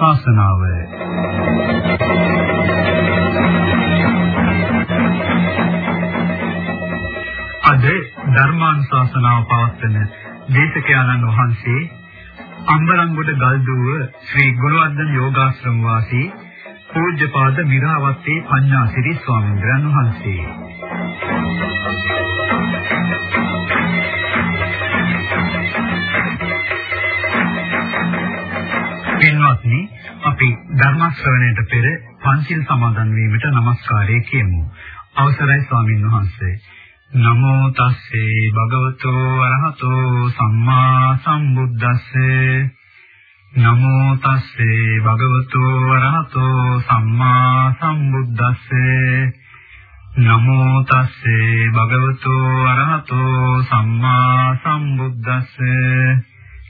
ශාසනාව. අද ධර්මානුශාසනාව පවත්වන දේශකයන්න් වහන්සේ අම්බලන්ගොඩ ගල්දුව ශ්‍රී ගුණවර්ධන යෝගාශ්‍රම වාසී පූජ්‍යපාද මිරාවත්තේ පඤ්ඤාසිරි ස්වාමීන් වහන්සේ. පින්වත්නි අපි ධර්ම ශ්‍රවණයට පෙර පන්සිල් සමාදන් වීමට নমස්කාරය කියමු. අවසරයි ස්වාමින් වහන්සේ. නමෝ තස්සේ භගවතු අරහතෝ සම්මා සම්බුද්දස්සේ නමෝ තස්සේ භගවතු අරහතෝ සම්මා සම්බුද්දස්සේ නමෝ තස්සේ භගවතු අරහතෝ සම්මා සම්බුද්දස්සේ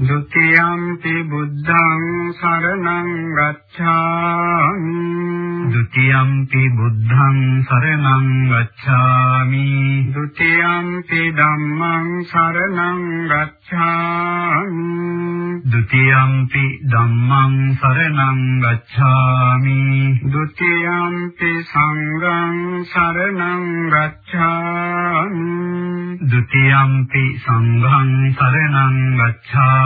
द्वितीयंपि बुद्धं शरणं गच्छामि द्वितीयंपि बुद्धं शरणं गच्छामि द्वितीयंपि धम्मं शरणं गच्छामि द्वितीयंपि धम्मं शरणं गच्छामि द्वितीयंपि सङ्गं शरणं गच्छामि द्वितीयंपि सङ्घं शरणं गच्छामि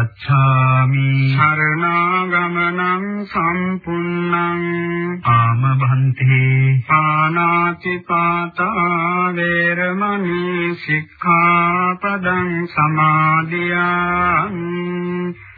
ගච්ඡාමි. සරණාගමනං සම්පුන්නං ආම බන්ති පානාති පාතා වේරමණී සික්ඛාපදං සමාදියාමි.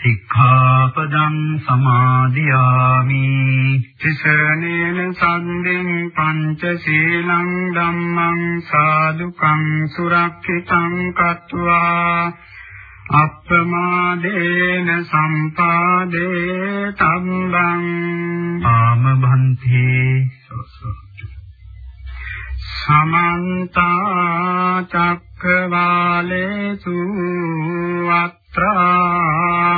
සික්ඛාපදං සමාදියාමි. තිසරණේන සම්දින් පංචශීලං ධම්මං සාදුකං සුරක්ෂිතං කତ୍වා. අප්‍රමාදේන සම්පාදේ තම්බං. ආම භන්තේ සමන්ත චක්කවාලේසු අත්‍රා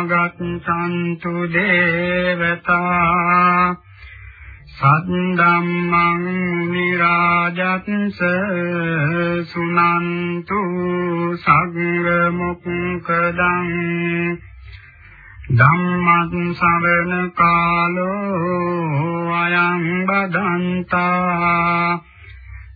ගච්ඡන්තු දේවතා සද්දම්මං නිරාජත්ස සුනන්තු සග්ග මොක්කදං ධම්මං සවන කාලෝ අයං බදන්තා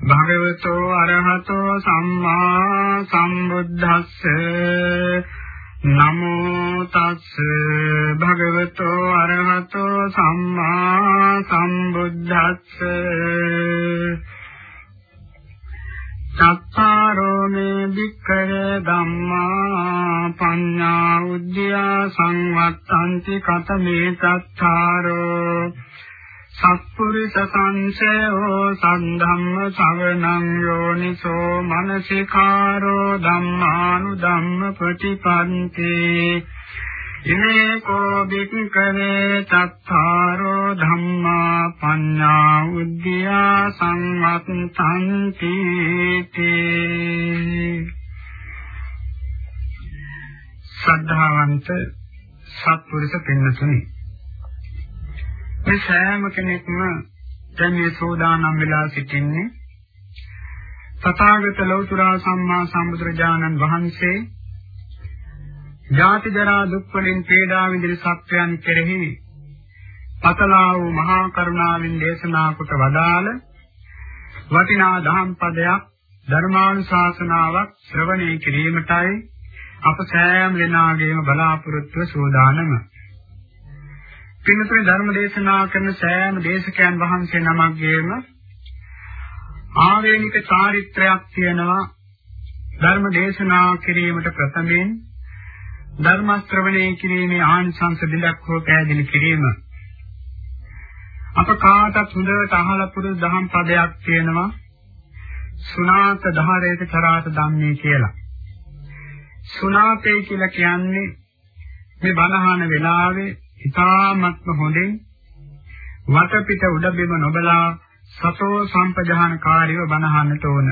භගවතෝ අරහතෝ සම්මා සම්බුද්දස්ස. නමෝ තස්ස. භගවතෝ අරහතෝ සම්මා සම්බුද්දස්ස. චත්තාරෝ මේ වික්ඛය ධම්මා පඤ්ඤා උද්‍යා සංවත්තන්ති. කතමේ චත්තාරෝ සත්පුරිස සංසයෝ සද්ධම්ම ශවණං යෝනිසෝ මනසිකාරෝ ධම්මානු ධම්ම ප්‍රතිපන්තේ ඉමේ කෝ බික්කවේ තත්තාරෝ ධම්මා පඤ්ඤා උද්දියා සංවත්තන්ති තේ. ශ්‍රද්ධාවන්ත සත්පුරුෂ පින්නතුනි මේ සෑම කෙනෙක්ම දැන් මේ සෝදානම් වෙලා සිටින්නේ තථාගත ලෞතර සම්මා සම්බුදුරජාණන් වහන්සේ ජාති ජරා දුක් වලින් පීඩා විඳින සත්‍යයන් කෙරෙහි පතලා වූ මහා කරුණාවෙන් දේශනා කොට වදාළ වටිනා දහම් පදයක් ධර්මානුශාසනාවක් ශ්‍රවණය කිරීමටයි අප සෑම දෙනාගේම බලාපොරොත්තුව සෝදානම. පින්තුනේ ධර්ම දේශනා කරන සෑම දේශකයන් වහන්සේ නමක්ගේම ආවේනික චාරිත්‍රයක් තියෙනවා ධර්ම දේශනා කිරීමට ප්‍රථමයෙන්. ධර්ම ශ්‍රවණය කිරීමේ ආනිසංස දෙලක් හෝ පැහැදිලි කිරීම. අප කාටත් හොඳට අහලා පුරුදු දහම් පදයක් තියෙනවා. සුණාත ධාරේත චරාත ධම්මේ කියලා. සුණාතේ කියලා කියන්නේ මේ බණහන වෙලාවේ ඉතාමත්ම හොඳින් වටපිට උඩබිම නොබලා සතෝ සම්පජානකාරීව බණහන්නට ඕන.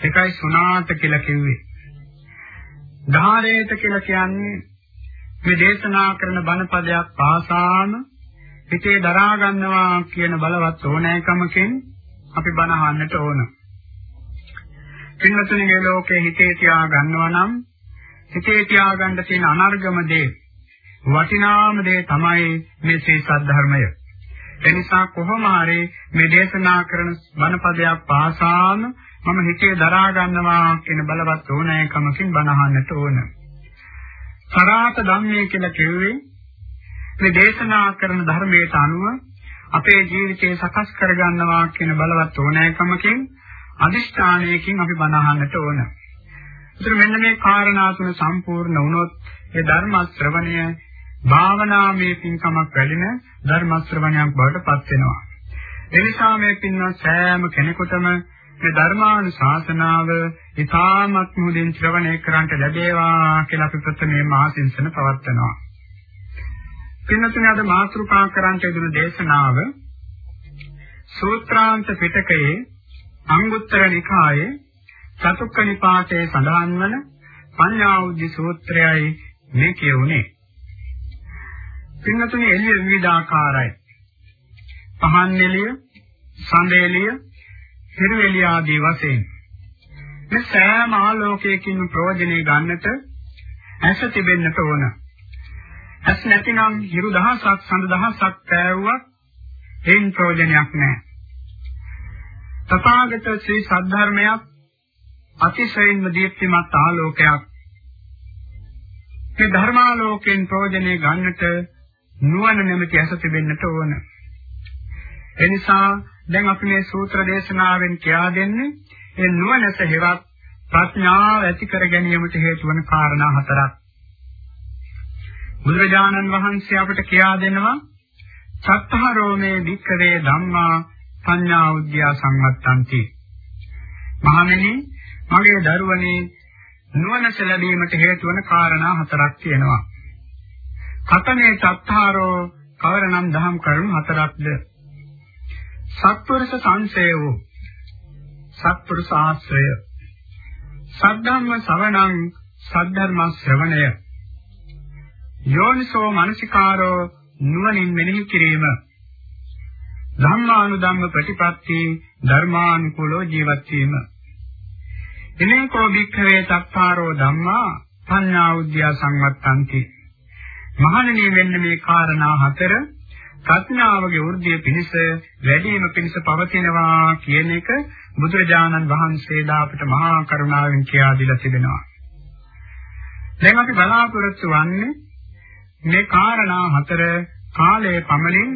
ඒකයි සුණාත කියලා කිව්වේ. ධාරේත කියලා කියන්නේ මේ දේශනා කරන බණ පදයක් පාසාම හිතේ දරා ගන්නවා කියන බලවත් ඕනෑකමකින් අපි බණ අහන්නට ඕන. පින්වතුන්ගේ ලෝකේ හිතේ තියා ගන්නවා නම් හිතේ තියා ගන්න තියෙන අනර්ගම දේ වටිනාම දේ තමයි මේ ශ්‍රී සද්ධර්මය. එනිසා කොහොම හරි මේ දේශනා කරන බණ පදයක් පාසාම මම හිතේ දරා ගන්නවා කියන බලවත් ඕනෑකමකින් බනහන්නට ඕන. සරාත ධම්මේ කියලා කිව්වේ මේ දේශනා කරන ධර්මයට අනුව අපේ ජීවිතය සකස් කර ගන්නවා කියන බලවත් ඕනෑකමකින් අදිෂ්ඨානයකින් අපි බනහන්නට ඕන. ඒතර මෙන්න මේ කාරණා තුන සම්පූර්ණ වුණොත් ඒ ධර්ම ශ්‍රවණය භාවනාමය පින්කමක් වැඩින ධර්ම ශ්‍රවණයක් බවට පත් වෙනවා. එනිසා මේ පින්වත් සෑම කෙනෙකුටම මේ ධර්මානුශාසනාව ඉතාමත් මුදින් ශ්‍රවණය කරන්ට ලැබේවා කියලා අපි ප්‍රථමයෙන්ම ආශිංසන පවත්වනවා. පින්නතුනි අද මාතෘකා කරන්ට යදුන දේශනාව සූත්‍රාන්ත පිටකයේ අංගුත්තර නිකායේ චතුක්ක නිපාතයේ සඳහන් වන පඤ්ඤාඋද්ධි සූත්‍රයයි මේ කියුනේ. පින්නතුනි එළිය විවිධාකාරයි. පහන් එළිය, සඳ එළිය, පෙරවැලි ආදී වශයෙන් මේ සෑම ආලෝකයකින් ප්‍රයෝජනෙ ගන්නට ඇස තිබෙන්නට ඕන. ඇස් නැතිනම් හිරු දහසක් සඳ දහසක් පෑවුවත් එයින් ප්‍රයෝජනයක් නැහැ. තථාගත ශ්‍රී සද්ධර්මයක් අතිශයින්ම දීප්තිමත් ආලෝකයක්. මේ ධර්මාලෝකයෙන් ප්‍රයෝජනෙ ගන්නට නුවණ නැමැති ඇස තිබෙන්නට ඕන. එනිසා දැන් අපි මේ සූත්‍ර දේශනාවෙන් කියා දෙන්නේ ඒ නුවණැස හේවත් ප්‍රඥාව ඇති කර ගැනීමට හේතු වන කාරණා හතරක්. බුදුරජාණන් වහන්සේ අපට කියා දෙනවා සත්තාරෝමේ වික්කවේ ධම්මා පඤ්ඤා උද්‍යා සංවත්තಂತಿ. මහණෙනි මගේ දරුවනේ නුවණැස ලැබීමට හේතු වන කාරණා හතරක් තියෙනවා. කතනේ සත්තාරෝ කවරනම් දහම් කරුණු හතරක්ද? සත්පුරුෂ සංසේවෝ සත්පුරුෂ ආශ්‍රය. සද්ධම්ම ශ්‍රවණං සද්ධර්ම ශ්‍රවණය. යෝනිසෝ මනසිකාරෝ නුවණින් මෙනෙහි කිරීම. ධම්මානුධම්ම ප්‍රතිපatti ධර්මානුකූලව ජීවත් වීම. එනේකෝ භික්ඛවේ තත්තාරෝ ධම්මා පඤ්ඤා උද්‍යා සංවත්තಂತಿ මහණෙනි මෙන්න මේ කාරණා හතර ප්‍රඥාවගේ වෘද්ධිය පිණිස වැඩිම පිණිස පවතිනවා කියන එක බුදුරජාණන් වහන්සේලා අපිට මහා කරුණාවෙන් කියා දීලා තිබෙනවා. දැන් අපි බලාපොරොත්තු වන්නේ මේ කාරණා හතර කාලයේ පමණින්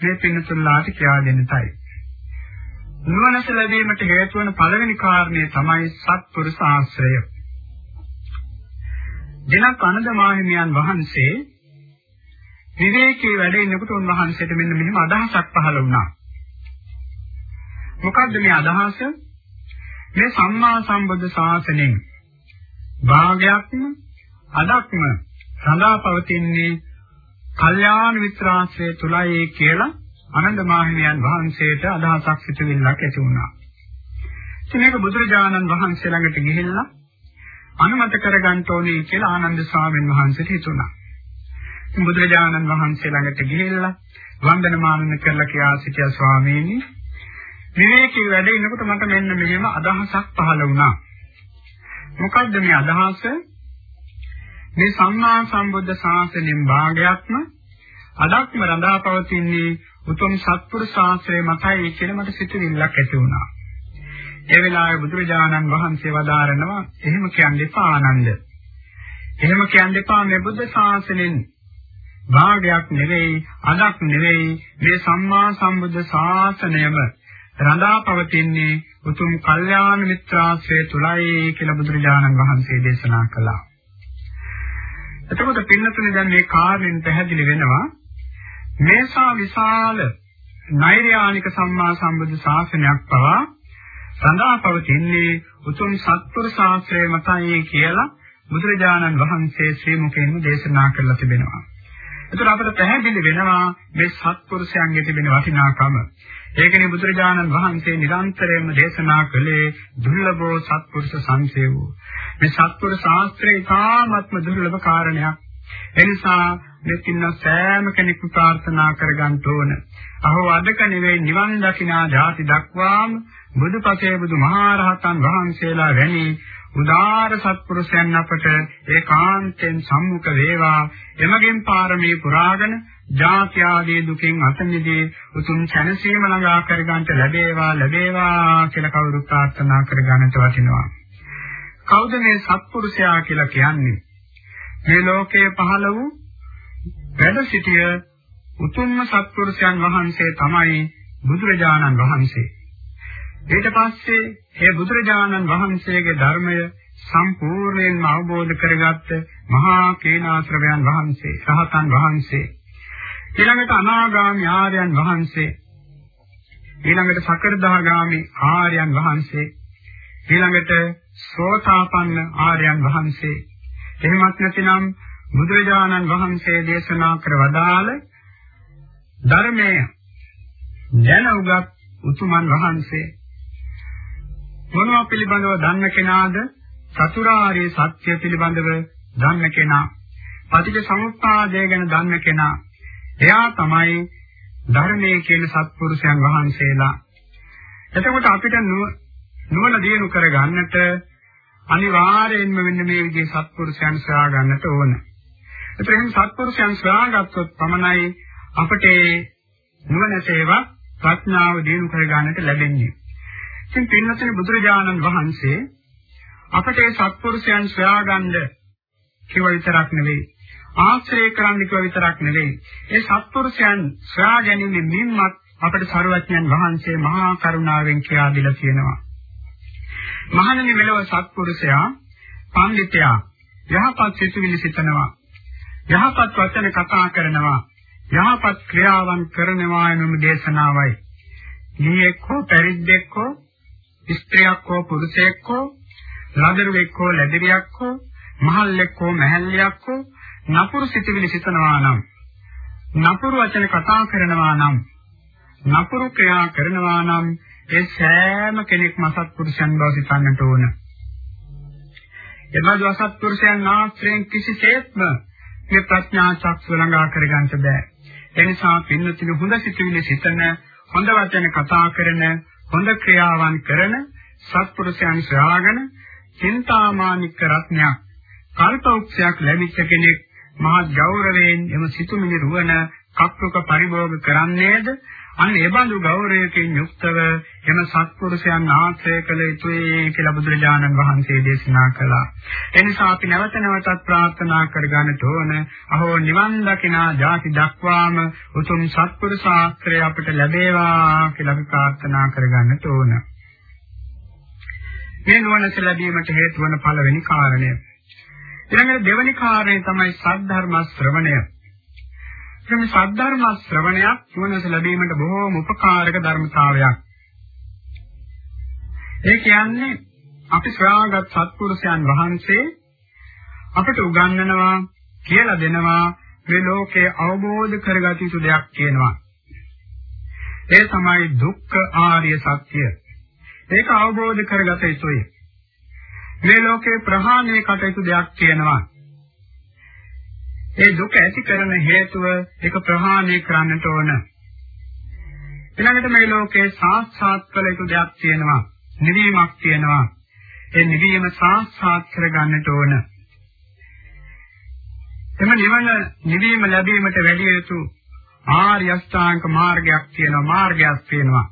මේ පින්නතුල්ලාට කියා දෙන්නයි. නුවණස ලැබීමට හේතු වන පළවෙනි කාරණය තමයි සත්පුරුෂ ආශ්‍රය. දිනක් අනද මාහිමියන් වහන්සේ විවේකී වැඩ ඉන්නකොට උන්වහන්සේට මෙන්න මෙහෙම අදහසක් පහළ වුණා. මොකද්ද මේ අදහස? මේ සම්මා සම්බුද්ධ ශාසනයෙන් භාගයක්ම අදක්ම සඳහා පවතින්නේ කල්යාණ මිත්‍රාශ්‍රය තුලයි කියලා ආනන්ද මාහිමියන් වහන්සේට අදහසක් සිටුවිල්ලක් ඇති වුණා. ඉතින් මේක බුදුරජාණන් වහන්සේ ළඟට ගිහිල්ලා අනුමත කරගන්න ඕනේ කියලා ආනන්ද ස්වාමීන් වහන්සේට හිතුණා. බුදුරජාණන් වහන්සේ ළඟට ගිහිල්ලා වන්දනමාන කරලා කියා සිටියා ස්වාමීනි විවේකී වැඩ ඉන්නකොට මට මෙන්න මෙහෙම අදහසක් පහළ වුණා. මොකද්ද මේ අදහස? මේ සම්මා සම්බුද්ධ ශාසනයෙන් භාගයක්ම අදක්ම රඳාපවතින්නේ උතුම් සත්පුරුෂ ශාස්ත්‍රයේ මතයි කියලා මට සිතුවිල්ලක් ඇති වුණා. ඒ වෙලාවේ බුදුරජාණන් වහන්සේ වදාරනවා එහෙම කියන්න එපා ආනන්ද. එහෙම කියන්න එපා මේ බුද්ධ ශාසනයෙන් භාගයක් නෙවෙයි අදක් නෙවෙයි මේ සම්මා සම්බුද්ධ ශාසනයම රඳා පවතින්නේ උතුම් කල්යාණ මිත්‍රාශ්‍රය තුලයි කියලා බුදුරජාණන් වහන්සේ දේශනා කළා. එතකොට පින්නතුනේ දැන් මේ කාර්යෙන් පැහැදිලි වෙනවා මේසා විශාල නෛර්යානික සම්මා සම්බුද්ධ ශාසනයක් පවා සඳහා පවතින්නේ උතුම් සත්පුරුෂ ශාස්ත්‍රය මතයි කියලා බුදුරජාණන් වහන්සේ ශ්‍රී මුඛයෙන්ම දේශනා කරලා තිබෙනවා. එතකොට අපිට පැහැදිලි වෙනවා මේ සත්පුරුෂයන්ගේ තිබෙන වටිනාකම. ඒකනේ බුදුරජාණන් වහන්සේ නිරන්තරයෙන්ම දේශනා කළේ දුර්ලභෝ සත්පුරුෂ සංසේවෝ. මේ සත්පුරුෂ ශාස්ත්‍රය ඉතාමත්ම දුර්ලභ කාරණයක්. එනිසා මෙතින්න සෑම කෙනෙකු ප්‍රාර්ථනා කරගන්න ඕන. අහෝ අදක නෙවෙයි නිවන් දකිනා ධාති දක්වාම බුදුපසේ බුදුමහරහතන් වහන්සේලා වැනි උදාර සත්පුරුෂයන් අපට ඒකාන්තයෙන් සම්මුඛ වේවා. එමගින් පාරමී පුරාගෙන ජාති ආදී දුකින් අත මිදී උතුම් සැනසීම ළඟා කර ගන්නට ලැබේවා ලැබේවා කියලා කවුරු ප්‍රාර්ථනා කර ගන්නට වටිනවා. කවුද මේ සත්පුරුෂයා කියලා කියන්නේ? මේ ලෝකයේ පහළ වූ වැඩ සිටිය උතුම්ම සත්පුරුෂයන් වහන්සේ තමයි බුදුරජාණන් වහන්සේ. ඊට පස්සේ මේ බුදුරජාණන් වහන්සේගේ ධර්මය සම්පූර්ණයෙන්ම අවබෝධ කරගත්ත මහා කේනාශ්‍රවයන් වහන්සේ, සහතන් වහන්සේ, ඊළඟට අනාගාමී ආර්යයන් වහන්සේ, ඊළඟට සකරදාගාමී ආර්යයන් වහන්සේ, ඊළඟට සෝතාපන්න ආර්යයන් වහන්සේ, එහෙමත් නැතිනම් බුදුරජාණන් වහන්සේ දේශනා කර වදාළ ධර්මය දැන උගත් උතුමන් වහන්සේ මොනවා පිළිබඳව දන්න කෙනාද චතුරාර්ය සත්‍ය පිළිබඳව දන්න කෙනා පටිච්ච සමුප්පාදය ගැන දන්න කෙනා එයා තමයි ධර්මයේ කියන සත්පුරුෂයන් වහන්සේලා එතකොට අපිට නුවණ දිනු කර ගන්නට අනිවාර්යයෙන්ම මෙන්න මේ විදිහේ සත්පුරුෂයන් සොයා ගන්නට ඕන. ඒතරම් සත්පුරුෂයන් සොයාගත්තොත් පමණයි අපට නුවණසේව ප්‍රඥාව දිනු කර ගන්නට ලැබෙන්නේ. ඉතින් පින්වත්නි බුදුරජාණන් වහන්සේ අපට ඒ සත්පුරුෂයන් සොයාගන්න කිව විතරක් නෙවෙයි ආශ්‍රය කරන්න කිව විතරක් නෙවෙයි. ඒ සත්පුරුෂයන් සොයා ගැනීම නිම්මත් අපට සරුවඥන් වහන්සේ මහා කරුණාවෙන් කියා දීලා තියෙනවා. මහණනි මෙලොව සත්පුරුෂයා පඬිතයා යහපත් සිතුවිලි සිතනවා. යහපත් වචන කතා කරනවා. යහපත් ක්‍රියාවන් කරනවා එනුම දේශනාවයි. නියෙක් හෝ පරිද්දෙක් හෝ ස්ත්‍රියක් හෝ පුරුෂයෙක් හෝ ලදරුවෙක් හෝ ලැබිරියක් හෝ මහල්ලෙක් හෝ මහල්ලියක් හෝ නපුරු සිතවිලි සිතනවා නම් නපුරු වචන කතා කරනවා නම් නපුරු ක්‍රියා කරනවා නම් ඒ සෑම කෙනෙක්ම අසත්පුරුෂයන් බව සිතන්නට ඕන. එබඳු අසත්පුරුෂයන් ආශ්‍රයෙන් කිසිසේත්ම මේ ප්‍රඥා චක්ෂු ළඟා කරගන්න බෑ. එනිසා පින්නතින හොඳ සිතුවිලි සිතන හොඳ වචන කතා කරන හොඳ ක්‍රියාවන් කරන සත්පුරුෂයන් සොයාගෙන චින්තාමානික රත්නයක් කල්පෞක්ෂයක් ලැබිච්ච කෙනෙක් මහත් ගෞරවයෙන් එම සිතුමිලි රුවන කප්පක පරිභෝග කරන්නේද? අන්න ඒ බඳු ගෞරවයෙන් යුක්තව එම සත්පුරුෂයන් ආශ්‍රය කළ යුතුයි කියලා බුදුරජාණන් වහන්සේ දේශනා කළා. එනිසා අපි නැවත නැවතත් ප්‍රාර්ථනා කරගන්නට ඕන අහෝ නිවන් දකිනා ජාති දක්වාම උතුම් සත්පුරුෂ ආශ්‍රය අපට ලැබේවා කියලා අපි ප්‍රාර්ථනා කරගන්නට ඕන. මේ නුවණට ලැබීමට හේතු වන පළවෙනි කාරණය. ඊළඟට දෙවෙනි කාරණය තමයි සද්ධර්ම ශ්‍රවණය. මේ සද්ධර්ම ශ්‍රවණයක් නුවණස ලැබීමට බොහෝම උපකාරක ධර්මතාවයක්. ඒ කියන්නේ අපි ශ්‍රාවගත් සත්පුරුෂයන් වහන්සේ අපට උගන්වනවා කියලා දෙනවා මේ ලෝකේ අවබෝධ කරගත යුතු දෙයක් කියනවා. ඒ තමයි දුක්ඛ ආර්ය සත්‍ය. ඒක අවබෝධ කරගත යුතුයි. මේ ලෝකේ ප්‍රහාණය කටයුතු දෙයක් කියනවා. ඒ දුක ඇති කරන හේතුව ඒක ප්‍රහාණය කරන්නට ඕන. ඊළඟට මේ ලෝකේ සාක්ෂාත් කළ යුතු දෙයක් තියෙනවා. නිවීමක් තියෙනවා. ඒ නිවීම සාක්ෂාත් කරගන්නට ඕන. එම නිවන නිවීම ලැබීමට වැඩි යුතු ආර්ය අෂ්ටාංග මාර්ගයක් තියෙනවා මාර්ගයක් තියෙනවා.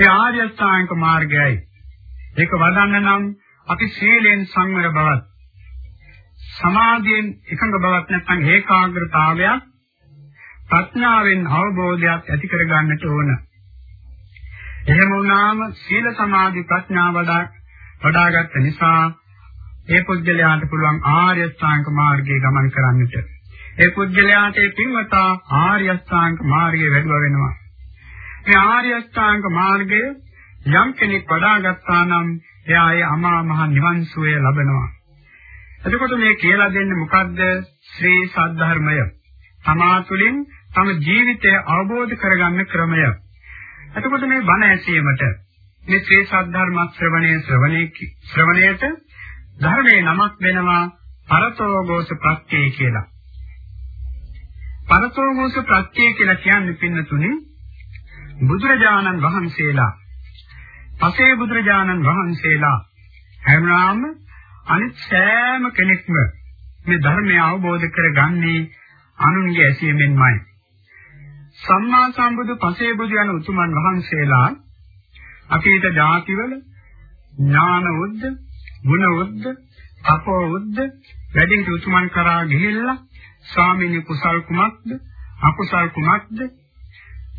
ඒ ආර්ය අෂ්ටාංග මාර්ගයයි. ඒක වඩන්න නම් අපි සීලෙන් සංවර බවත් සමාධියෙන් එකඟ බවක් නැත්නම් ඒකාග්‍රතාවයක් ප්‍රඥාවෙන් අවබෝධයක් ඇති කර ගන්නට ඕන. එහෙම වුණාම සීල සමාධි ප්‍රඥා වඩා වඩාගත් නිසා ඒ පුද්ගලයාට පුළුවන් ආර්ය අෂ්ටාංග මාර්ගයේ ගමන් කරන්නට. ඒ පුද්ගලයාට ඒ පින්වතා ආර්ය අෂ්ටාංග මාර්ගයේ වැඩුව වෙනවා. මේ ආර්ය අෂ්ටාංග මාර්ගය යම් කෙනෙක් වඩාගත්තා නම් එයා ඒ අමා මහ නිවන් සුවය ලබනවා. එතකොට මේ කියලා දෙන්නේ මොකද්ද? ශ්‍රී සද්ධර්මය. තමා තුළින් තම ජීවිතය අවබෝධ කරගන්න ක්‍රමය. එතකොට මේ බණ ඇසීමට මේ ශ්‍රී සද්ධර්ම ශ්‍රවණයේ ශ්‍රවණේ ශ්‍රවණයට ධර්මයේ නමක් වෙනවා පරතෝගෝස ප්‍රත්‍යය කියලා. පරතෝගෝස ප්‍රත්‍යය කියලා කියන්නේ පින්නතුනේ බුදුරජාණන් වහන්සේලා පසේ බුදුරජාණන් වහන්සේලා හැමනාම අනිත් සෑම කෙනෙක්ම මේ ධර්මය අවබෝධ කරගන්නේ අනුන්ගේ ඇසීමෙන්මයි. සම්මා සම්බුදු පසේ බුදු යන උතුමන් වහන්සේලා අතීත ජාතිවල ඥාන උද්ද, ගුණ උද්ද, අපෝ උද්ද වැඩි උතුමන් කරා ගිහිල්ලා ස්වාමීනි කුසල් කුමක්ද, අකුසල් කුමක්ද,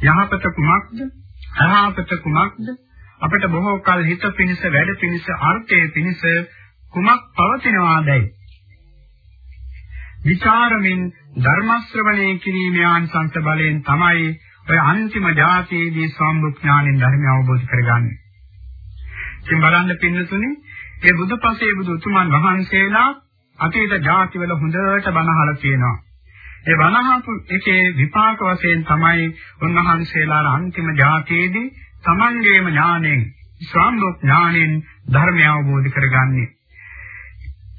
යහපත කුමක්ද, අයහපත කුමක්ද අපිට බොහෝ කල හිත පිනිස වැඩ පිනිස අර්ථයේ පිනිස කුමක් පවතිනවාදයි විචාරමින් ධර්ම ශ්‍රවණය කිරීමේ ආනිසංස බලයෙන් තමයි ඔය අන්තිම ධාතයේදී සම්බුක්ඥාණයෙන් ධර්මය අවබෝධ කරගන්නේ. ඉතින් බලන්න පින්නතුනේ ඒ බුදුපසේ බුදු උතුමන් වහන්සේලා අතීත ධාතිවල හොඳට බණහල තියෙනවා. ඒ බණහතු එකේ විපාක වශයෙන් තමයි උන්වහන්සේලා අන්තිම ධාතයේදී තමන්ගේම ඥාණයෙන් සම්බුක්ඥාණයෙන් ධර්මය අවබෝධ කරගන්නේ.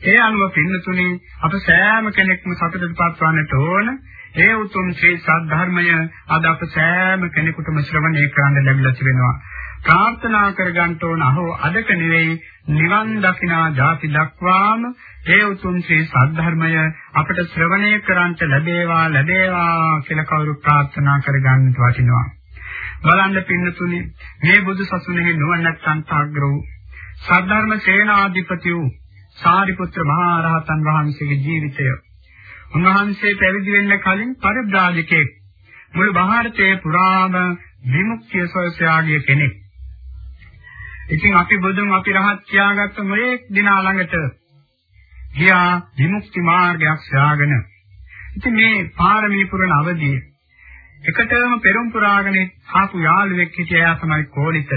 ඒ අනුව පින්නතුනේ අප සෑම කෙනෙක්ම සතුටටපත් වන්නට ඕන. ඒ උතුම් ශ්‍රී සද්ධර්මය අද අප සෑම කෙනෙකුටම ශ්‍රවණය කරන්න ලැබිලා තිබෙනවා. ප්‍රාර්ථනා කරගන්න ඕන අහෝ අදක නෙවෙයි නිවන් දකිනා ජාති දක්වාම ඒ උතුම් ශ්‍රී සද්ධර්මය අපට ශ්‍රවණය කරන්ට ලැබේවා ලැබේවා කියලා කවුරු ප්‍රාර්ථනා කරගන්න වටිනවා. බලන්න පින්නතුනි මේ බුදු සසුනේ නුවණැත්තන් තාග්‍ර වූ සද්ධර්ම සේනාධිපති වූ සාරිපුත්‍ර මහ රහතන් වහන්සේගේ ජීවිතය. උන්වහන්සේ පැවිදි වෙන්න කලින් පරිබ්‍රාජකෙක් මුළු ಭಾರತයේ පුරාම විමුක්තිය සොයසාගිය කෙනෙක්. ඉතින් අපි බුදුන් අපි රහත් කියාගත්ත මොලේ දිනා ළඟට ගියා විමුක්ති මාර්ගයක් සාගෙන. ඉතින් මේ පාරමී පුරණ අවදී එකටම පෙරම් පුරාගෙන ආපු යාළුවෙක් හිටියා තමයි කෝලිත.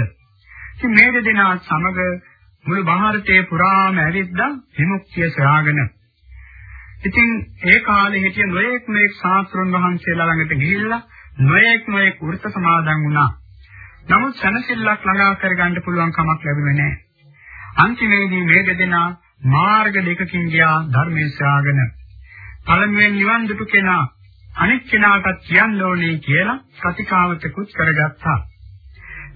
ඉතින් මේ දෙදෙනා සමග මුළු ಭಾರತයේ පුරාම ඇවිද්දා විමුක්තිය සොයාගෙන. ඉතින් ඒ කාලේ හිටිය නොයෙක් නොයෙක් ශාස්ත්‍රඥ වහන්සේලා ළඟට ගිහිල්ලා නොයෙක් නොයෙක් වෘත්ත සමාදන් වුණා. නමුත් සනසිල්ලක් ළඟා කරගන්න පුළුවන් කමක් ලැබුණේ නැහැ. අන්තිමේදී මේ දෙදෙනා මාර්ග දෙකකින් ගියා ධර්මයේ සාගෙන. පළමුවෙන් නිවන් දුටු කෙනා අනිත් කෙනාටත් කියන්න ඕනේ කියලා ප්‍රතිකාවතකුත් කරගත්තා.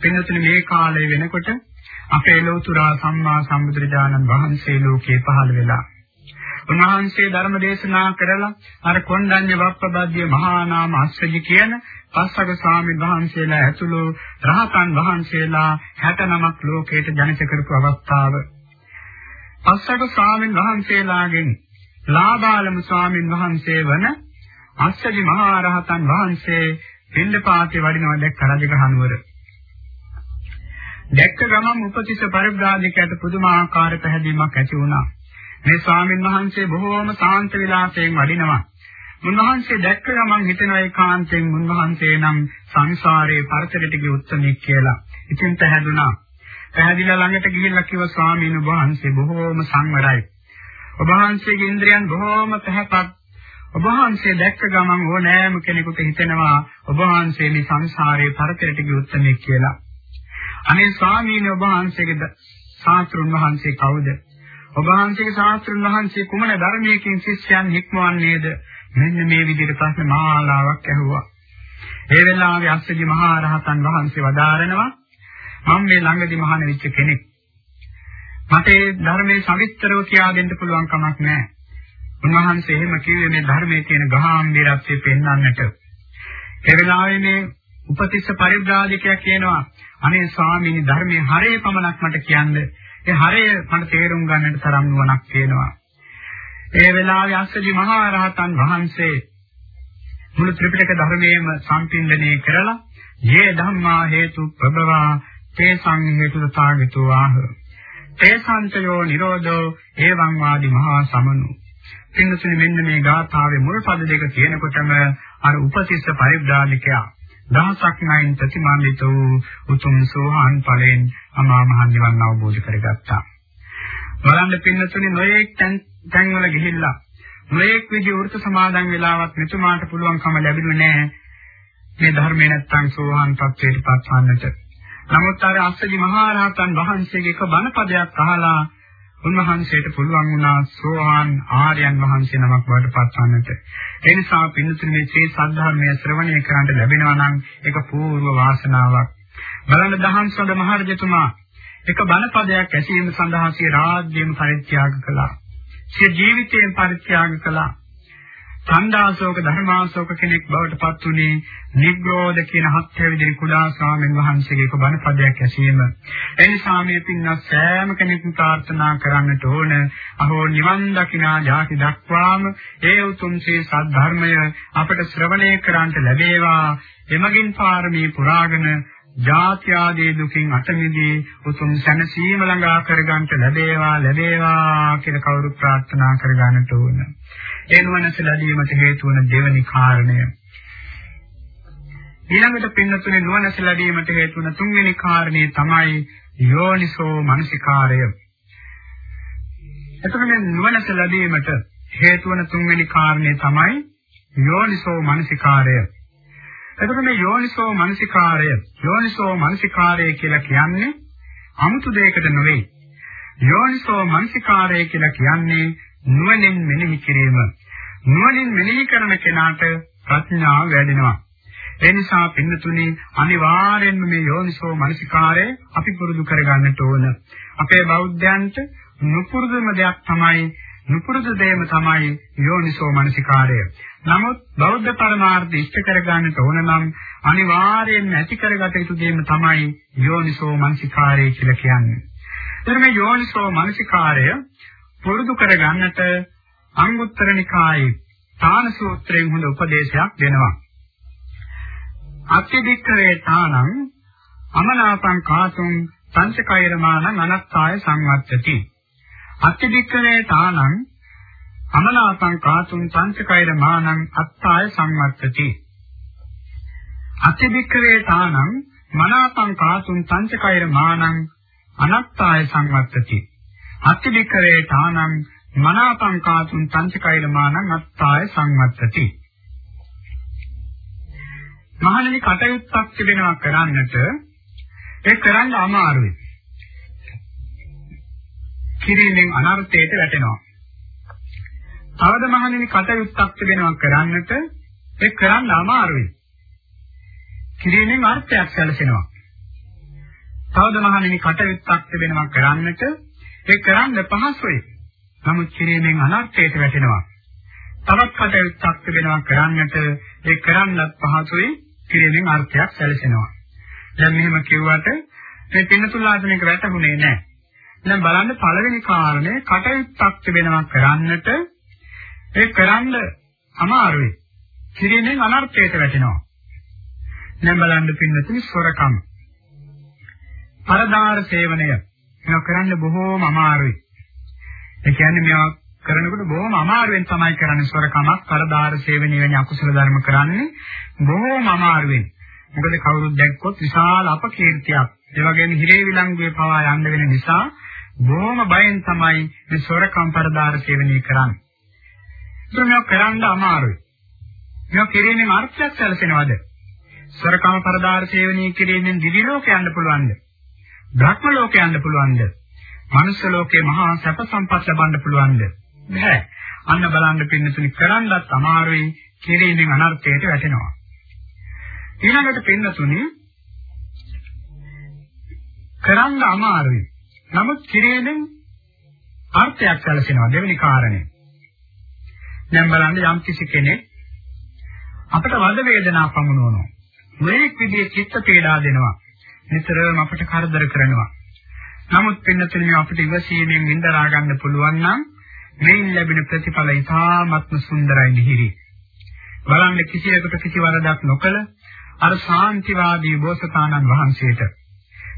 පින්නතුනි මේ කාලේ වෙනකොට අපේ ලෝතුරා සම්මා සම්බුදුරජාණන් වහන්සේ ලෝකේ පහළ වෙලා උන්වහන්සේ ධර්ම දේශනා කරලා අර කොණ්ඩඤ්ඤ වප්පබද්දිය මහා නාම අස්සජි කියන පස්වග ස්වාමීන් වහන්සේලා ඇතුළු රහතන් වහන්සේලා 69ක් ලෝකයට ජනිත කරපු අවස්ථාව. පස්වග ස්වාමීන් වහන්සේලාගෙන් ලාබාලම ස්වාමීන් වහන්සේ වන අස්සජි මහා රහතන් වහන්සේ පින්ඩපාතේ වඩිනවා දැක්ක රජගහනුවර. දැක්ක ගමන් උපතිස්ස පරිබ්‍රාජකයට පුදුමාකාර පැහැදීමක් ඇති වුණා. මේ ස්වාමීන් වහන්සේ බොහෝම සාන්ත විලාසයෙන් වඩිනවා. උන්වහන්සේ දැක්ක ගමන් හිතන ඒකාන්තයෙන් උන්වහන්සේ නම් සංසාරේ පරතරට ගිය උත්සමෙක් කියලා. ඉතින් පැහැදුනා. පැහැදිලා ළඟට ගිහිල්ලා කිව්වා ස්වාමීන් වහන්සේ බොහෝම සංවරයි. ඔබ වහන්සේගේ ඉන්ද්‍රියන් බොහෝම පැහැපත්. ඔබ වහන්සේ දැක්ක ගමන් ඕනෑම කෙනෙකුට හිතෙනවා ඔබ වහන්සේ මේ සංසාරේ පරතරට ගිය උත්සමෙක් කියලා. අනේ ස්වාමීන් වහන්සේගේ ශාස්ත්‍රුන් වහන්සේ කවුද? ඔබ වහන්සේගේ ශාස්ත්‍රුන් වහන්සේ කුමන ධර්මයකින් ශිෂ්‍යයන් හික්මවන්නේද? මෙන්න මේ විදිහට ප්‍රශ්න මාලාවක් ඇහුවා. ඒ වෙලාවේ අස්සජි මහා රහතන් වහන්සේ වදාරනවා මම මේ ළඟදි මහාන වෙච්ච කෙනෙක්. මට ඒ ධර්මයේ සවිස්තරව කියා දෙන්න පුළුවන් කමක් නැහැ. උන්වහන්සේ එහෙම කිව්වේ මේ ධර්මයේ තියෙන ගාම්භීරත්වය පෙන්වන්නට. ඒ වෙලාවේ මේ උපතිස්ස පරිබ්‍රාජකයා කියනවා අනේ ස්වාමීනි ධර්මයේ හරය පමණක් මට කියන්න. ඒ හරය මට තේරුම් ගන්නට තරම් නුවණක් තියෙනවා. ඒ වෙලාවේ අස්සජි මහා රහතන් වහන්සේ මුළු ත්‍රිපිටක ධර්මයේම සම්පින්දනය කරලා "යේ ධම්මා හේතු ප්‍රබවා තේ සංහේතු තාගතෝ ආහ" තේ සංචයෝ නිරෝධෝ එවං වාදි මහා සමනු පින්නතුනි මෙන්න මේ ගාථාවේ මුල් පද දෙක කියනකොටම අර උපතිස්ස පරිබ්‍රාජකයා දහසක් නයින් ප්‍රතිමාන්විත වූ උතුම් සෝහාන් ඵලයෙන් අමා මහ නිවන් අවබෝධ කරගත්තා. බලන්න පින්නතුනි නොයේක් තැන් වල ගිහිල්ලා නොයේක් විදි වෘත සමාදන් වෙලාවත් මෙතුමාට පුළුවන්කම ලැබුණේ නැහැ. මේ ධර්මේ නැත්තම් සෝහාන් තත්වයට පත්වන්නට. නමුත් අර අස්සජි මහරහතන් වහන්සේගේ එක බණ පදයක් අහලා උන්වහන්සේට පුළුවන් වුණා සෝවාන් ආර්යයන් වහන්සේ නමක් බවට පත්වන්නට. ඒ නිසා පින්තුන් මේ ශ්‍රී සද්ධර්මයේ ශ්‍රවණය කරන්න ලැබෙනවා නම් ඒක පූර්ව වාසනාවක්. බලන්න දහම්සොඬ මහරජතුමා එක බණ පදයක් ඇසීම සඳහා සිය රාජ්‍යම පරිත්‍යාග කළා. සිය ජීවිතයෙන් පරිත්‍යාග කළා. ඡන්දාශෝක ධර්මාශෝක කෙනෙක් බවට පත් වුණේ නිග්‍රෝධ කියන හත්ය විදිහේ කුඩා ස්වාමීන් වහන්සේගේ එක බණ පදයක් ඇසීම. ඒ නිසා මේ පින්වත් සෑම කෙනෙකුම ප්‍රාර්ථනා කරන්නට ඕන අහෝ නිවන් දකිනා ඥාති දක්වාම ඒ උතුම් ශ්‍රී සද්ධර්මය අපට ශ්‍රවණය කරන්ට ලැබේවා. එමගින් පාරමී පුරාගෙන ජාති ආදී දුකින් අත මිදී උතුම් සැනසීම ළඟා කරගන්නට ලැබේවා ලැබේවා කියලා කවුරු ප්‍රාර්ථනා කරගන්නට ඕන. ඒ නුවණස ලැබීමට හේතු වන දෙවැනි කාරණය. ඊළඟට පින්නතුනේ නුවණස ලැබීමට හේතු වන තුන්වෙනි කාරණේ තමයි යෝනිසෝ මනසිකාරය. එතකොට නුවණස ලැබීමට හේතු වන තුන්වෙනි කාරණේ තමයි යෝනිසෝ මනසිකාරය. එතකොට මේ යෝනිසෝ මනසිකාරය යෝනිසෝ මනසිකාරය කියලා කියන්නේ 아무තු දෙයකට නෙවෙයි. යෝනිසෝ මනසිකාරය කියලා කියන්නේ නුවණින් මෙනෙහි කිරීම. නුවණින් මෙනෙහි කරන කෙනාට ප්‍රඥාව වැඩෙනවා. ඒ නිසා පින්නතුනේ අනිවාර්යෙන්ම මේ යෝනිසෝ මනසිකාරය අපි පුරුදු කරගන්නට ඕන. අපේ බෞද්ධයන්ට නුපුරුදුම දෙයක් තමයි නුපුරුදු දෙයම තමයි යෝනිසෝ මනසිකාරය. නමුත් බෞද්ධ පරමාර්ථ ඉෂ්ට කරගන්නට ඕන නම් අනිවාර්යෙන්ම ඇති කරගත යුතු දෙයම තමයි යෝනිසෝ මනසිකාරය කියලා කියන්නේ. එතන මේ යෝනිසෝ මනසිකාරය පුරුදු කරගන්නට අංගුත්තර නිකායේ තාන සූත්‍රයෙන් හොඳ උපදේශයක් දෙනවා. අත්‍යදික්කවේ තානං අමනාපං කාතුං පංචකෛරමානං අනත්තාය සංවත්තති. අත්‍යදික්කවේ තානං අමනාපං කාතුං පංචකෛරමානං අත්තාය සංවත්තති. අත්‍යදික්කවේ තානං මනාපං කාතුං පංචකෛරමානං අනත්තාය සංවත්තති. අත්තිවිකරේ තානං මනාපං කාතුන් තංචකෛලමානං අත්තාය සංවත්තති. මහණනි කටයුත්තක් තිබෙනවා කරන්නට ඒ කරන්න අමාරුයි. කිරීමෙන් අනර්ථයට වැටෙනවා. තවද මහණනි කටයුත්තක් තිබෙනවා කරන්නට ඒ කරන්න අමාරුයි. කිරීමෙන් අර්ථයක් සැලසෙනවා. තවද මහණෙනි කටයුත්තක් තිබෙනවා කරන්නට ඒ කරන්න පහසුයි. නමුත් කිරීමෙන් අනර්ථයට වැටෙනවා. තවත් කටයුත්තක් වෙනවා කරන්නට ඒ කරන්නත් පහසුයි කිරීමෙන් අර්ථයක් සැලසෙනවා. දැන් මෙහෙම කිව්වට මේ පින්නතුලාට මේක වැටහුනේ නැහැ. දැන් බලන්න පළවෙනි කාරණේ කටයුත්තක් වෙනවා කරන්නට ඒ කරන්න අමාරුයි. කිරීමෙන් අනර්ථයට වැටෙනවා. දැන් බලන්න පින්නතුනි සොරකම්. පරදාර සේවනය. මේක කරන්න බොහෝම අමාරුයි. ඒ කියන්නේ මේවා කරනකොට බොහොම අමාරුවෙන් තමයි කරන්නේ සොරකමක්, පරදාර සේවනය වැනි අකුසල ධර්ම කරන්නේ බොහොම අමාරුවෙන්. මොකද කවුරුත් දැක්කොත් විශාල අපකීර්තියක්. ඒ වගේම හිරේ විලංගුවේ පවා යන්න වෙන නිසා බොහොම බයෙන් තමයි මේ සොරකම් පරදාර සේවනය කරන්නේ. ඒක මේක කරන්න අමාරුයි. මේක කිරීමෙන් අර්ථයක් සැලසෙනවද? සොරකම පරදාර සේවනය කිරීමෙන් දිවි ලෝක යන්න පුළුවන්ද? බ්‍රහ්ම ලෝක යන්න පුළුවන්ද? මනුෂ්‍ය ලෝකේ මහා සැප සම්පත් ලබන්න පුළුවන්ද? බෑ. අන්න බලන්න පින්නතුනි කරන්නත් අමාරුයි, කිරීමෙන් අනර්ථයට වැටෙනවා. ඊළඟට පින්නතුනි කරන්න අමාරුයි. නමුත් කිරීමෙන් අර්ථයක් සැලසෙනවා දෙවෙනි කාරණේ. දැන් බලන්න යම් කිසි කෙනෙක් අපට වද වේදනා පමුණවනවා. මේක විදිහේ චිත්ත පීඩා දෙනවා. නිතරම අපට කරදර කරනවා. නමුත් පින්නතුනි අපිට ඉවසීමෙන් විඳලා ගන්න පුළුවන් නම් මේන් ලැබෙන ප්‍රතිඵල ඉතාමත්ම සුන්දරයි නිහිරි. බලන්න කිසියකට කිසි වරදක් නොකළ අර ශාන්තිවාදී බෝසතාණන් වහන්සේට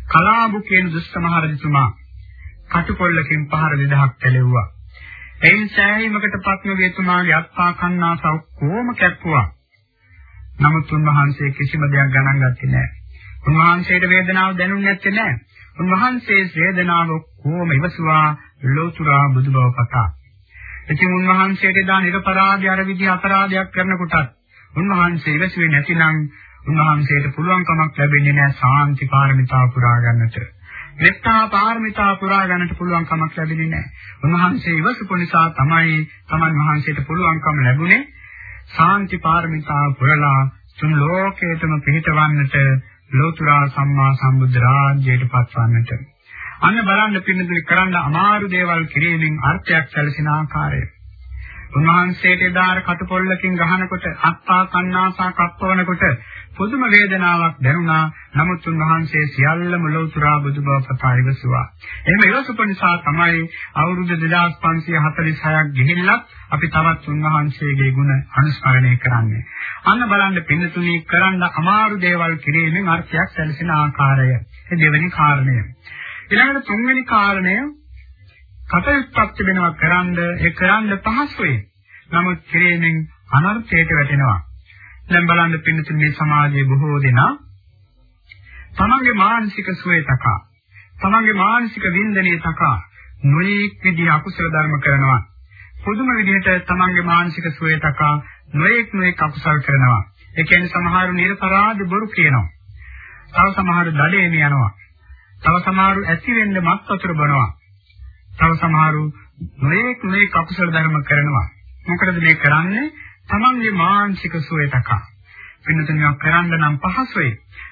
කලාබු කියන දුෂ්ට මහරජතුමා කටුකොල්ලකින් පහර දෙදහක් පැලෙව්වා. එයින් සෑහීමකට පත්ම වේතුමාගේ අත්පා කන්නාසව කොහොම කැප්පුවා. නමුත් උන්වහන්සේ කිසිම දෙයක් ගණන් ගත්තේ නැහැ. උන්වහන්සේට වේදනාව දැනුන්නේ නැත්තේ නෑ. උන්වහන්සේ වේදනාව කොහොම ඉවසුවා ලෝතුරා බුදුබව පතා. ඉතින් උන්වහන්සේට දා නිර්පරාධය අර විදිහ අපරාධයක් කරනකොටත් උන්වහන්සේ ඉවසුවේ නැතිනම් උන්වහන්සේට පුළුවන් කමක් ලැබෙන්නේ නැහැ සාන්ති පාරමිතා පුරා ගන්නට. මෙත්තා පාරමිතා පුරා ගන්නට පුළුවන් කමක් ලැබෙන්නේ නැහැ. උන්වහන්සේ ඉවසපු නිසා තමයි තමන් වහන්සේට පුළුවන්කම ලැබුණේ සාන්ති පාරමිතා පුරලා තුන් ලෝකේතම පිහිටවන්නට ලෝතුරා සම්මා සම්බුද්ධ රාජ්‍යයට පත්වන්නට. අන්න බලන්න පින්නතුනි කරන්න අමාරු දේවල් කිරීමෙන් අර්ථයක් සැලසෙන ආකාරය. උන්වහන්සේට දාර කටුපොල්ලකින් ගහනකොට අත්පා කන්නාසා කප්පවනකොට පුදුම වේදනාවක් දැනුණා. නමුත් උන්වහන්සේ සියල්ලම ලෞතුරා බුදුබව පතා ඉවසුවා. එහෙම ඉවසපු නිසා තමයි අවුරුදු 2546ක් ගිහිල්ලා අපි තවත් උන්වහන්සේගේ ගුණ අනුස්මරණය කරන්නේ. අන්න බලන්න පින්නතුනි කරන්න අමාරු දේවල් කිරීමෙන් අර්ථයක් සැලසෙන ආකාරය. ඒ දෙවෙනි කාරණය. ඊළඟට තුන්වෙනි කාරණය කටයුත්තක් තිබෙනවා කරන්න ඒ කරන්න පහසුයි. නමුත් කිරීමෙන් අනර්ථයට වැටෙනවා. දැන් බලන්න පින්නතුනි මේ සමාජයේ බොහෝ දෙනා තමන්ගේ මානසික සුවය තකා තමන්ගේ මානසික වින්දනය තකා නොයෙක් විදිහ අකුසල ධර්ම කරනවා පුදුම විදිහට තමන්ගේ මානසික සුවය තකා නොයෙක් නොයෙක් අකුසල් කරනවා ඒ කියන්නේ සමහරු නිර්පරාධ බොරු කියනවා තව සමහරු දඩේම යනවා තව සමහරු ඇති වෙන්න මත් වතුර බොනවා තව සමහරු නොයෙක් නොයෙක් අකුසල ධර්ම කරනවා මොකටද මේ කරන්නේ තමන්ගේ මානසික සුවය තකා. පින්නතුනියක් කරන්න නම් පහසුයි.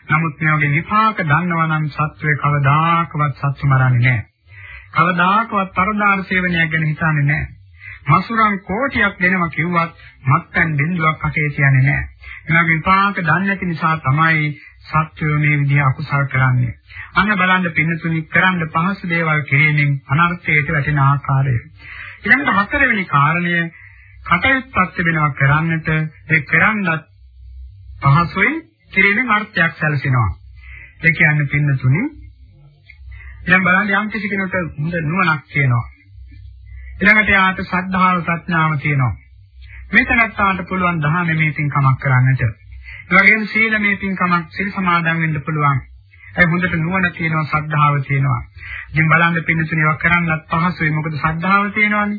නමුත් මේ වගේ විපාක දන්නවා නම් සත්වයේ කවදාකවත් සත්තු මරන්නේ නැහැ. කවදාකවත් පරදාර සේවනයක් ගැන හිතන්නේ නැහැ. මසුරන් කෝටියක් දෙනවා කිව්වත් මත්පැන් බින්දුවක් අකේ තියන්නේ නැහැ. මේ වගේ විපාක දන්නේ නැති නිසා තමයි සත්වය මේ විදිහ අකුසල් කරන්නේ. අන්න බලන්න පින්නතුනි කරන්න පහසු දේවල් කිරීමෙන් අනර්ථයට වැටෙන ආකාරය. ඊළඟට හතරවෙනි කාරණය කටයුත්තක් තිබෙනවා කරන්නට ඒ කරන්නත් පහසුයි කිරීමෙන් අර්ථයක් සැලසෙනවා. ඒ කියන්නේ පින්නතුනි දැන් බලන්න යම් කිසි කෙනෙකුට හොඳ නුවණක් තියෙනවා. ඊළඟට යාට ශ්‍රද්ධාව ප්‍රඥාව තියෙනවා. මේතනත්තාට පුළුවන් දහමේ මේ පින්කමක් කරන්නට. ඒ වගේම සීලමේ පින්කමක් සිල් සමාදන් වෙන්න පුළුවන්. ඒ හොඳට නුවණ තියෙනවා ශ්‍රද්ධාව තියෙනවා. ඉතින් බලන්න පින්නතුනි ඒවා කරන්නත් පහසුයි. මොකද ශ්‍රද්ධාව තියෙනවානේ.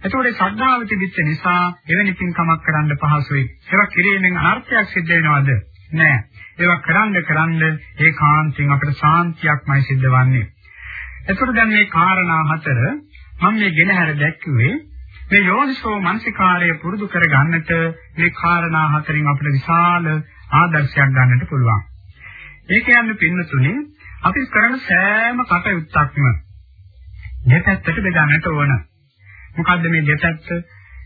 එතකොට ශ්‍රද්ධාව තිබිච්ච නිසා එවැනි පින්කමක් කරන්න පහසුයි. ඒක කිරීමෙන් අර්ථයක් සිද්ධ වෙනවද? නෑ. ඒක කරන්න කරන්න ඒකාන්තයෙන් අපිට ශාන්තියක්මයි සිද්ධ වන්නේ. එතකොට දැන් මේ කාරණා හතර මම මේ ගෙනහැර දැක්කුවේ මේ යෝනිසෝ මනසිකාරය පුරුදු කර ගන්නට මේ කාරණා හතරින් අපිට විශාල ආදර්ශයක් ගන්නට පුළුවන්. ඒ කියන්නේ පින්නතුනේ අපි කරන සෑම කටයුත්තක්ම දෙපැත්තට බෙදන්නට ඕන. මොකද්ද මේ දෙපැත්ත?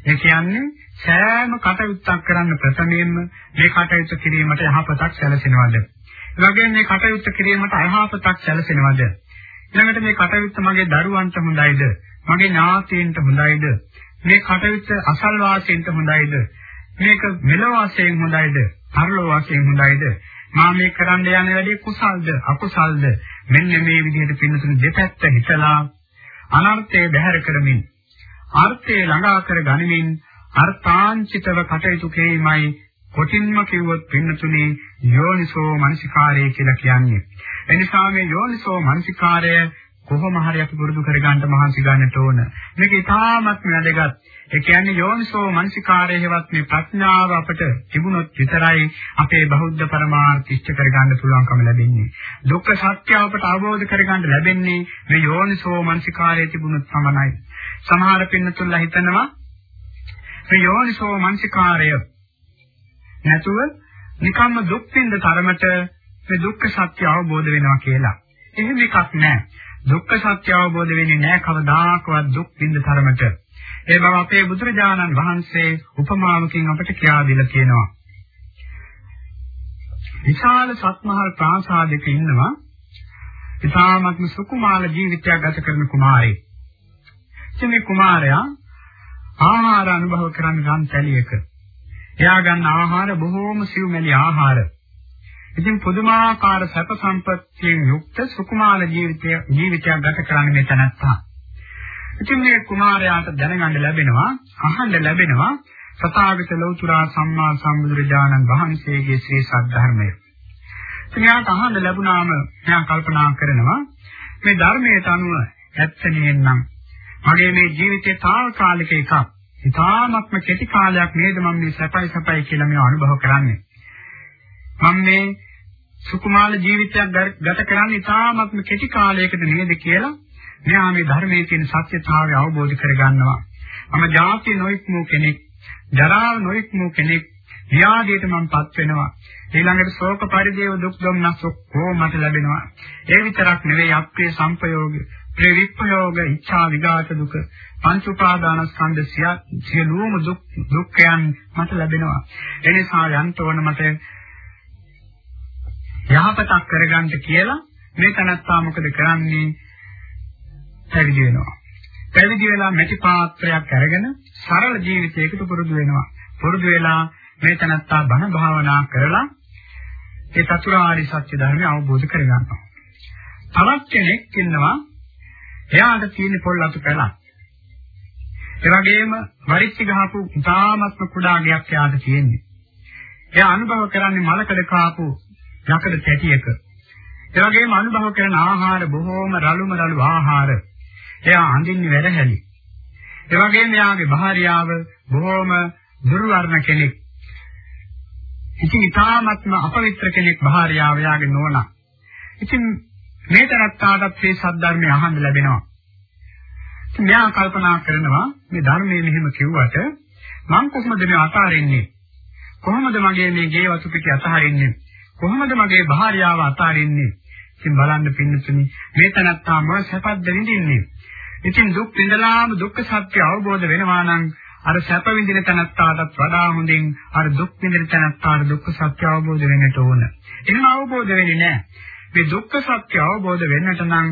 ඒ කියන්නේ සෑම කටයුත්තක් කරන්න ප්‍රථමයෙන්ම මේ කටයුත්ත කිරීමට යහපතක් සැලසෙනවද? ඒ වගේම මේ කටයුත්ත කිරීමට අයහපතක් සැලසෙනවද? ඊළඟට මේ කටයුත්ත මගේ දරුවන්ට හොඳයිද? මගේ ඥාතීන්ට හොඳයිද? මේ කටයුත්ත අසල්වාසීන්ට හොඳයිද? මේක මෙලොව වශයෙන් හොඳයිද? පරලොව වශයෙන් හොඳයිද? මා මේ කරන්න යන වැඩේ කුසල්ද අකුසල්ද? මෙන්න මේ විදිහට පින්නතුන දෙපැත්ත හිතලා අනර්ථය බැහැර කරමින් අර්ථය ළඟා කර ගනිමින් අර්ථාංචිතව කටයුතු කිරීමයි කොටින්ම කිව්වොත් පින්නතුනේ යෝනිසෝ මනසිකාරය කියලා කියන්නේ. එනිසා මේ යෝනිසෝ මනසිකාරය කොහොම හරි අපි පුරුදු කරගන්න මහන්සි ගන්නට ඕන. මේක ඉතාමත් වැදගත්. ඒ කියන්නේ යෝනිසෝ මනසිකාරයේවත් මේ ප්‍රඥාව අපට තිබුණොත් විතරයි අපේ බෞද්ධ පරමාර්ථ ඉෂ්ට කරගන්න පුළුවන්කම ලැබෙන්නේ. දුක්ඛ සත්‍ය අපට අවබෝධ කරගන්න ලැබෙන්නේ මේ යෝනිසෝ මනසිකාරයේ තිබුණොත් පමණයි. සමහර පින්නතුල්ලා හිතනවා මේ යෝනිසෝ මනසිකාරය නැතුව නිකම්ම දුක් විඳ තරමට මේ දුක්ඛ සත්‍ය අවබෝධ වෙනවා කියලා. එහෙම එකක් නැහැ. දුක්ඛ සත්‍ය අවබෝධ වෙන්නේ නැහැ කවදාකවත් දුක් විඳ තරමට. ඒ බව අපේ බුදුරජාණන් වහන්සේ උපමාවකින් අපට කියා දීලා තියෙනවා. විශාල සත්මහල් ප්‍රාසාදයක ඉන්නවා. ඉතාමත්ම සුකුමාල ජීවිතයක් ගත කරන කුමාරයෙක්. ඉතින් මේ කුමාරයා ආහාර අනුභව කරන්න ගම් තැලියක. එයා ගන්න ආහාර බොහෝම සිව්මැලි ආහාර. ඉතින් පුදුමාකාර සැප සම්පත්තියෙන් යුක්ත සුකුමාල ජීවිතය ජීවිතයක් ගත කරන්න මේ තැනත්තා. ඉතින් මේ කුමාරයාට දැනගන්න ලැබෙනවා, අහන්න ලැබෙනවා සතාගත ලෞතුරා සම්මා සම්බුදුරජාණන් වහන්සේගේ ශ්‍රී සද්ධර්මය. ඉතින් යාට අහන්න ලැබුණාම එයා කල්පනා කරනවා මේ ධර්මයට අනුව ඇත්ත නෙන්නම් මගේ මේ ජීවිතේ తాවකාලික එකක්. ඉතාමත්ම කෙටි කාලයක් නේද මම මේ සැපයි සැපයි කියලා මේ අනුභව කරන්නේ. මම මේ සුකුමාල ජීවිතයක් ගත කරන්නේ ඉතාමත්ම කෙටි කාලයකට නේද කියලා මෙයා මේ ධර්මයේ තියෙන සත්‍යතාවය අවබෝධ කරගන්නවා. මම ජාති නොයික්මු කෙනෙක්, ජරාව නොයික්මු කෙනෙක්, ව්‍යාධියට මමපත් වෙනවා. ඊළඟට ශෝක පරිදේව දුක් දුම්නස් ඔක්කොම මට ලැබෙනවා. ඒ විතරක් නෙවෙයි අප්‍රිය සංපයෝග මේ විප්‍රයෝග ඉච්ඡා විඝාත දුක පංච උපාදානස්කන්ධ සියලුම දුක් දුක්ඛයන් මට ලැබෙනවා. එනිසා යන්ත වන මට යහපතක් කරගන්න කියලා මේ තනත්තා මොකද කරන්නේ? පැවිදි වෙනවා. පැවිදි වෙලා මෙටි පාත්‍රයක් අරගෙන සරල ජීවිතයකට පුරුදු වෙනවා. පුරුදු වෙලා මේ තනත්තා බණ භාවනා කරලා ඒ චතුරාර්ය සත්‍ය ධර්මය අවබෝධ කරගන්නවා. තවත් කෙනෙක් ඉන්නවා. එයාට තියෙන පොල් අතු පැලක්. ඒ වගේම වරිච්චි ගහපු ඉතාමත්ම කුඩා ගයක් එයාට තියෙන්නේ. එයා අනුභව කරන්නේ මලකඩ කාපු යකඩ තැටියක. ඒ වගේම අනුභව කරන ආහාර බොහෝම රළුම රළු ආහාර. එයා අඳින්නේ වැරහැලි. ඒ වගේම එයාගේ භාර්යාව බොහෝම දුර්වර්ණ කෙනෙක්. ඉතින් ඉතාමත්ම අපවිත්‍ර කෙනෙක් භාර්යාව එයාගේ නෝනා. ඉතින් මේ තරත්තාටත් මේ සද්ධර්මය අහන්න ලැබෙනවා. මෙයා කල්පනා කරනවා මේ ධර්මයේ මෙහෙම කිව්වට මං කොහොමද මේ අතාරින්නේ? කොහොමද මගේ මේ ගේ වතු පිටි අතහරින්නේ? කොහොමද මගේ භාර්යාව අතාරින්නේ? ඉතින් බලන්න පින්නතුනි මේ තනත්තා මොන සැපද විඳින්නේ? ඉතින් දුක් විඳලාම දුක්ඛ සත්‍ය අවබෝධ වෙනවා නම් අර සැප විඳින තනත්තාටත් වඩා හොඳින් අර දුක් විඳින තනත්තාට දුක්ඛ සත්‍ය අවබෝධ වෙන්නට ඕන. එහෙම අවබෝධ වෙන්නේ නැහැ. මේ දුක්ඛ සත්‍ය අවබෝධ වෙන්නට නම්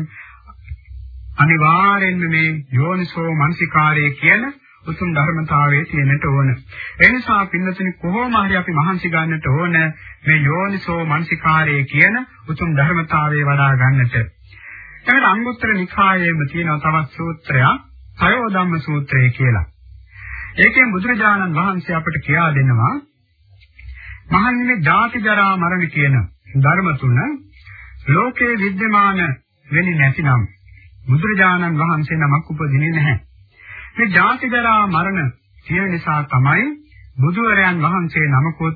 අනිවාර්යෙන්ම මේ යෝනිසෝ මනසිකාරය කියන උතුම් ධර්මතාවයේ තියෙන්නට ඕන. ඒ නිසා පින්නතුනි කොහොම හරි අපි මහන්සි ගන්නට ඕන මේ යෝනිසෝ මනසිකාරය කියන උතුම් ධර්මතාවයේ වඩා ගන්නට. එතන අංගුත්තර නිකායේම තියෙන තවත් සූත්‍රයක් සයෝ ධම්ම සූත්‍රය කියලා. ඒකෙන් බුදුරජාණන් වහන්සේ අපට කියා දෙනවා මහන්නේ ජාති ජරා මරණ කියන ධර්ම තුන ලෝකේ විද්‍යමාන වෙන්නේ නැතිනම් බුදුරජාණන් වහන්සේ නමක් උපදින්නේ නැහැ. මේ ජාති ජරා මරණ තියෙන නිසා තමයි බුදුරයන් වහන්සේ නමකුත්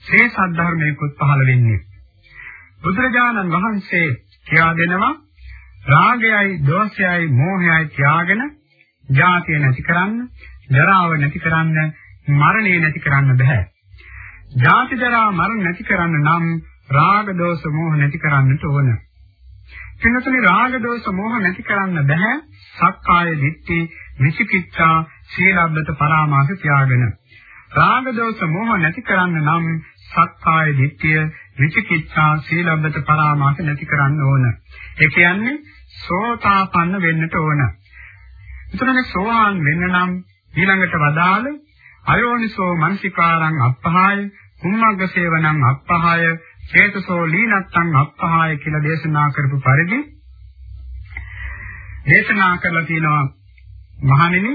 ශ්‍රේ සද්ධර්මයකුත් පහළ වෙන්නේ. බුදුරජාණන් වහන්සේ කියා දෙනවා රාගයයි, දෝෂයයි, මෝහයයි ත්‍යාගන ජාතිය නැති කරන්න, ජරාව නැති කරන්න, මරණය නැති කරන්න බෑ. ජාති ජරා මරණ නැති කරන්න නම් රාග දෝෂ මෝහ නැති කරන්නට ඕන. පින්නතුනි රාග දෝෂ මෝහ නැති කරන්න බෑ. සක්කාය දිට්ඨි විචිකිච්ඡා සීලබ්බත පරාමාස ත්‍යාගන. රාග දෝෂ මෝහ නැති කරන්න නම් සක්කාය දිට්ඨිය විචිකිච්ඡා සීලබ්බත පරාමාස නැති කරන්න ඕන. ඒ කියන්නේ සෝතාපන්න වෙන්නට ඕන. එතකොට සෝවාන් වෙන්න නම් ඊළඟට වදාළ අයෝනිසෝ මනසිකාරං අපහාය කුම්මග්ග සේවනං අපහාය චේතසෝ ලීනත්තං අපහාය කියලා දේශනා කරපු පරිදි දේශනා කරලා තියෙනවා මහණෙනි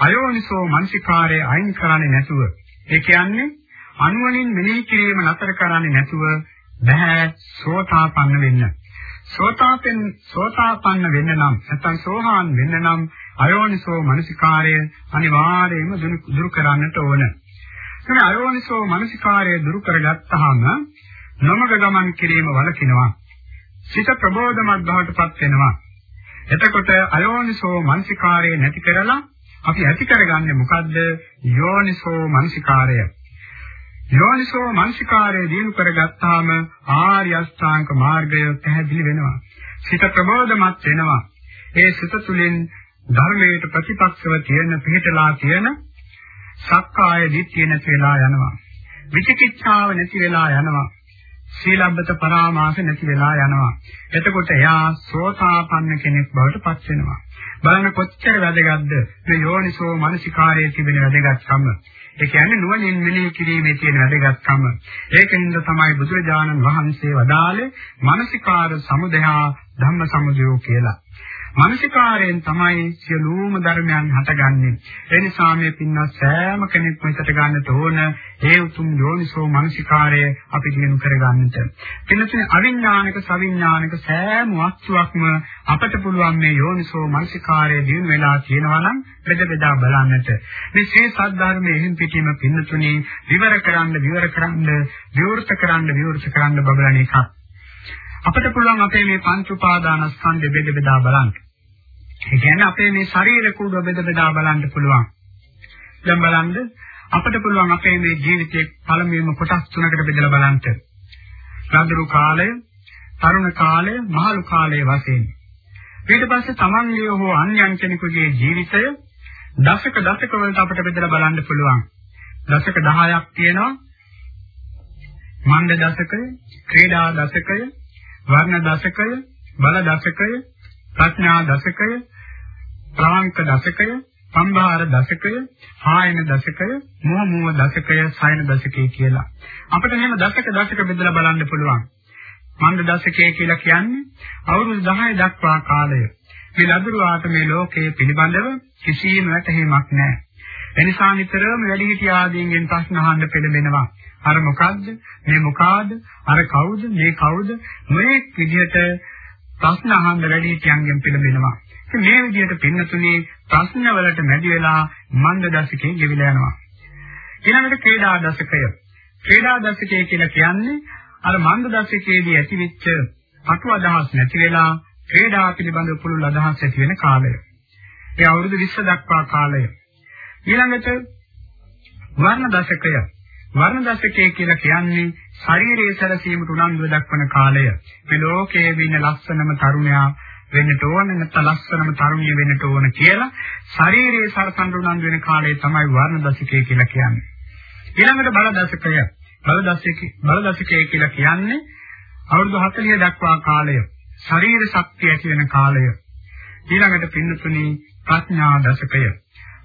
අයෝනිසෝ මනසිකාරය අයින් කරන්නේ නැතුව ඒ කියන්නේ අනුවණින් මෙනෙහි කිරීම නතර කරන්නේ නැතුව බෑ සෝතාපන්න වෙන්න සෝතාපෙන් සෝතාපන්න වෙන්න නම් නැත්නම් සෝහාන් වෙන්න නම් අයෝනිසෝ මනසිකාරය අනිවාර්යයෙන්ම දුරු කරන්නට ඕන. එතන අයෝනිසෝ මනසිකාරය දුරු කරගත්තාම නොමග ගමන් කිරීම වලකිනවා. සිත ප්‍රබෝධමත් බවට පත් වෙනවා. එතකොට අයෝනිසෝ මනසිකාරය නැති කරලා අපි ඇති කරගන්නේ මොකද්ද? යෝනිසෝ මනසිකාරය. යෝනිසෝ මනසිකාරය දිනු කරගත්තාම ආර්ය අෂ්ටාංග මාර්ගය පැහැදිලි වෙනවා. සිත ප්‍රබෝධමත් වෙනවා. ඒ සිත තුළින් ධර්මයට ප්‍රතිපක්ෂව තියෙන පිළිතලා තියෙන සක්කාය දිට්ඨිය නැති වෙලා යනවා. විචිකිච්ඡාව නැති වෙලා යනවා. සීලබ්බත පරාමාස නැති වෙලා යනවා. එතකොට එයා සෝතාපන්න කෙනෙක් බවට පත් වෙනවා. බලන්න කොච්චර වැදගත්ද මේ යෝනිසෝ මනසිකාරයේ තිබෙන වැදගත්කම. ඒ කියන්නේ නුවණින් මෙනෙහි කිරීමේ තියෙන වැදගත්කම. ඒකින්ද තමයි බුදුරජාණන් වහන්සේ වදාළේ මානසිකාර සමුදයා ධම්ම සමුදයෝ කියලා. මානසිකාරයෙන් තමයි සියලුම ධර්මයන් හටගන්නේ. ඒ නිසා මේ පින්වත් සෑම කෙනෙක්ම හිතට ගන්නට ඕන ඒ උතුම් යෝනිසෝ මානසිකාරය අපි දිනු කරගන්නට. පින්නතුනේ අවිඥානික සවිඥානික සෑම වස්තුවක්ම අපට පුළුවන් මේ යෝනිසෝ මානසිකාරය දිනු වෙලා තියෙනවා නම් බෙද බෙදා බලන්නට. මේ ශ්‍රී සද්ධර්මයේ හිම් පිටීම පින්නතුනේ විවර කරන්න විවර කරන්න විවෘත කරන්න විවෘත කරන්න බබලන එකක්. අපිට පුළුවන් අපේ මේ පංච උපාදානස්කන්ධ බෙද බෙදා බලන්න. ඒ කියන්නේ අපේ මේ ශරීර කුඩ බෙද බෙදා බලන්න පුළුවන්. දැන් බලන්න අපිට පුළුවන් අපේ මේ ජීවිතයේ පළමුවෙන්ම කොටස් තුනකට බෙදලා බලන්න. රාදරු කාලය, තරුණ කාලය, මහලු කාලය වශයෙන්. ඊට පස්සේ තමන්ගේ හෝ අන්‍යයන් කෙනෙකුගේ ජීවිතය දශක දශක වලට අපිට බෙදලා බලන්න පුළුවන්. දශක 10ක් තියෙනවා. මණ්ඩ දශකය, ක්‍රීඩා දශකය, වර්ණ දශකය, බල දශකය, ප්‍රඥා දශකය, ප්‍රාංක දශකය, සම්භාර දශකය, ආයන දශකය, මොහ මොහ දශකය, සයන දශකය කියලා. අපිට මෙහෙම දශක දශක බෙදලා බලන්න පුළුවන්. මන්ද දශකය කියලා කියන්නේ අවුරුදු 10 දක්වා කාලය. මේ ලදරුවාට මේ ලෝකයේ පිළිබඳව කිසිම වැටහීමක් නැහැ. එනිසා නිතරම වැඩිහිටිය ආදීන්ගෙන් ප්‍රශ්න අහන්න පෙළඹෙනවා. අර මොකද්ද? මේ මොකාද? අර කවුද? මේ කවුද? මේ විදිහට ප්‍රශ්න අහන්න වැඩිහිටියන්ගෙන් පෙළඹෙනවා. මේ විදිහට පින්නතුනේ ප්‍රශ්න වලට මැදි වෙලා මන්ද දශකේ ගෙවිලා යනවා. ඊළඟට ක්‍රීඩා දශකය. ක්‍රීඩා දශකය කියලා කියන්නේ අර මන්ද දශකයේදී ඇතිවෙච්ච අතු අදහස් නැති වෙලා ක්‍රීඩා පිළිබඳව පුළුල් අදහස් ඇති වෙන කාලය. ඒ අවුරුදු 20 දක්වා කාලය. ඊළඟට වර්ණ දශකය. වර්ණ දශකය කියලා කියන්නේ ශරීරයේ සැලසීමට උනන්දුව දක්වන කාලය. මේ ලෝකයේ ඉන්න ලස්සනම තරුණයා වෙන්නට ඕන නැත්නම් ලස්සනම තරුණිය වෙන්නට ඕන කියලා ශාරීරික සරසන් උනන්දු වෙන කාලය තමයි වර්ණ දශකය කියලා කියන්නේ. ඊළඟට බල දශකය. බල දශකය බල දශකය කියලා කියන්නේ අවුරුදු 40 දක්වා කාලය. ශරීර ශක්තිය ඇති වෙන කාලය. ඊළඟට පින්නතුනි ප්‍රඥා දශකය.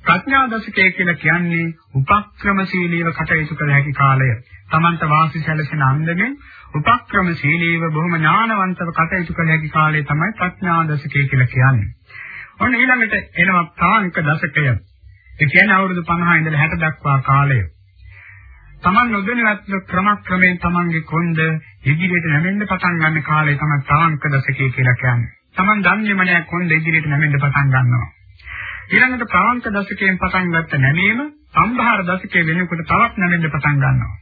ප්‍රඥා දශකය කියලා කියන්නේ උපක්‍රමශීලීව කටයුතු කළ හැකි කාලය. තමන්ට වාසි සැලසෙන අන්දමෙන් උපක්‍රමශීලීව බොහොම ඥානවන්තව කටයුතු කළ හැකි කාලය තමයි ප්‍රඥා දශකය කියලා කියන්නේ. ඔන්න ඊළඟට එනවා තාංක දශකය. ඒ කියන්නේ අවුරුදු 50 ඉඳලා 60 දක්වා කාලය. තමන් නොදැනුවත් ක්‍රමක්‍රමයෙන් තමන්ගේ කොන්ද ඉදිරියට නැමෙන්න පටන් ගන්න කාලය තමයි තාංක දශකය කියලා කියන්නේ. තමන් දන්නේම නැහැ කොන්ද ඉදිරියට නැමෙන්න පටන් ගන්නවා. ඊළඟට ප්‍රාංක දශකයෙන් පටන් ගත්ත නැමීම සම්භාර දශකයේ වෙනකොට තවත් නැමෙන්න පටන් ගන්නවා.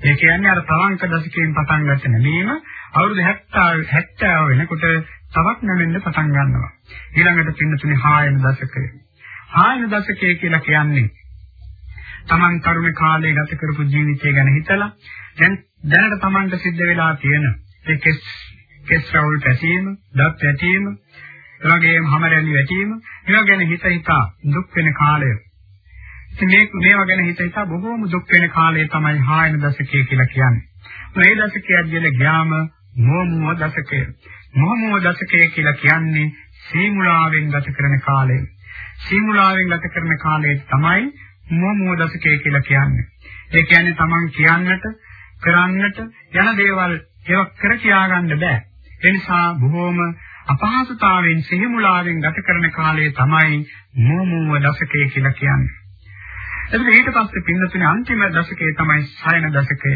ඒ කියන්නේ අර තවංක දශකයෙන් පටන් ගන්න නැමීම අවුරුදු 70 70 වෙනකොට තවත් නැමෙන්න පටන් ගන්නවා. ඊළඟට පින්නතුනේ හායන දශකය. හායන දශකය කියලා කියන්නේ Taman තරුණ කාලේ ගත කරපු ජීවිතය ගැන හිතලා දැන් දැනට Tamanට සිද්ධ වෙලා තියෙන ඒ කෙස් රවුල් පැසීම, දත් වැටීම, එවැගේම හැම රැලි වැටීම, ඒවා ගැන හිත හිතා දුක් වෙන කාලය. ඉතින් මේ මේවා ගැන හිත හිතා බොහෝම දුක් වෙන කාලය තමයි හායන දශකය කියලා කියන්නේ. මේ දශකය ඇතුළේ ගියාම මොමුව දශකය. මොමුව දශකය කියලා කියන්නේ සීමුලාවෙන් ගත කරන කාලය. සීමුලාවෙන් ගත කරන කාලය තමයි මොමුව දශකය කියලා කියන්නේ. ඒ කියන්නේ Taman කියන්නට කරන්නට යන දේවල් ඒවා කර කියා ගන්න බෑ. ඒ නිසා බොහෝම අපහසුතාවෙන් සිහිමුලාවෙන් ගත කරන කාලය තමයි මෝමුව දශකය කියලා කියන්නේ. එතකොට ඊට පස්සේ පින්නතුනේ අන්තිම දශකය තමයි සයන දශකය.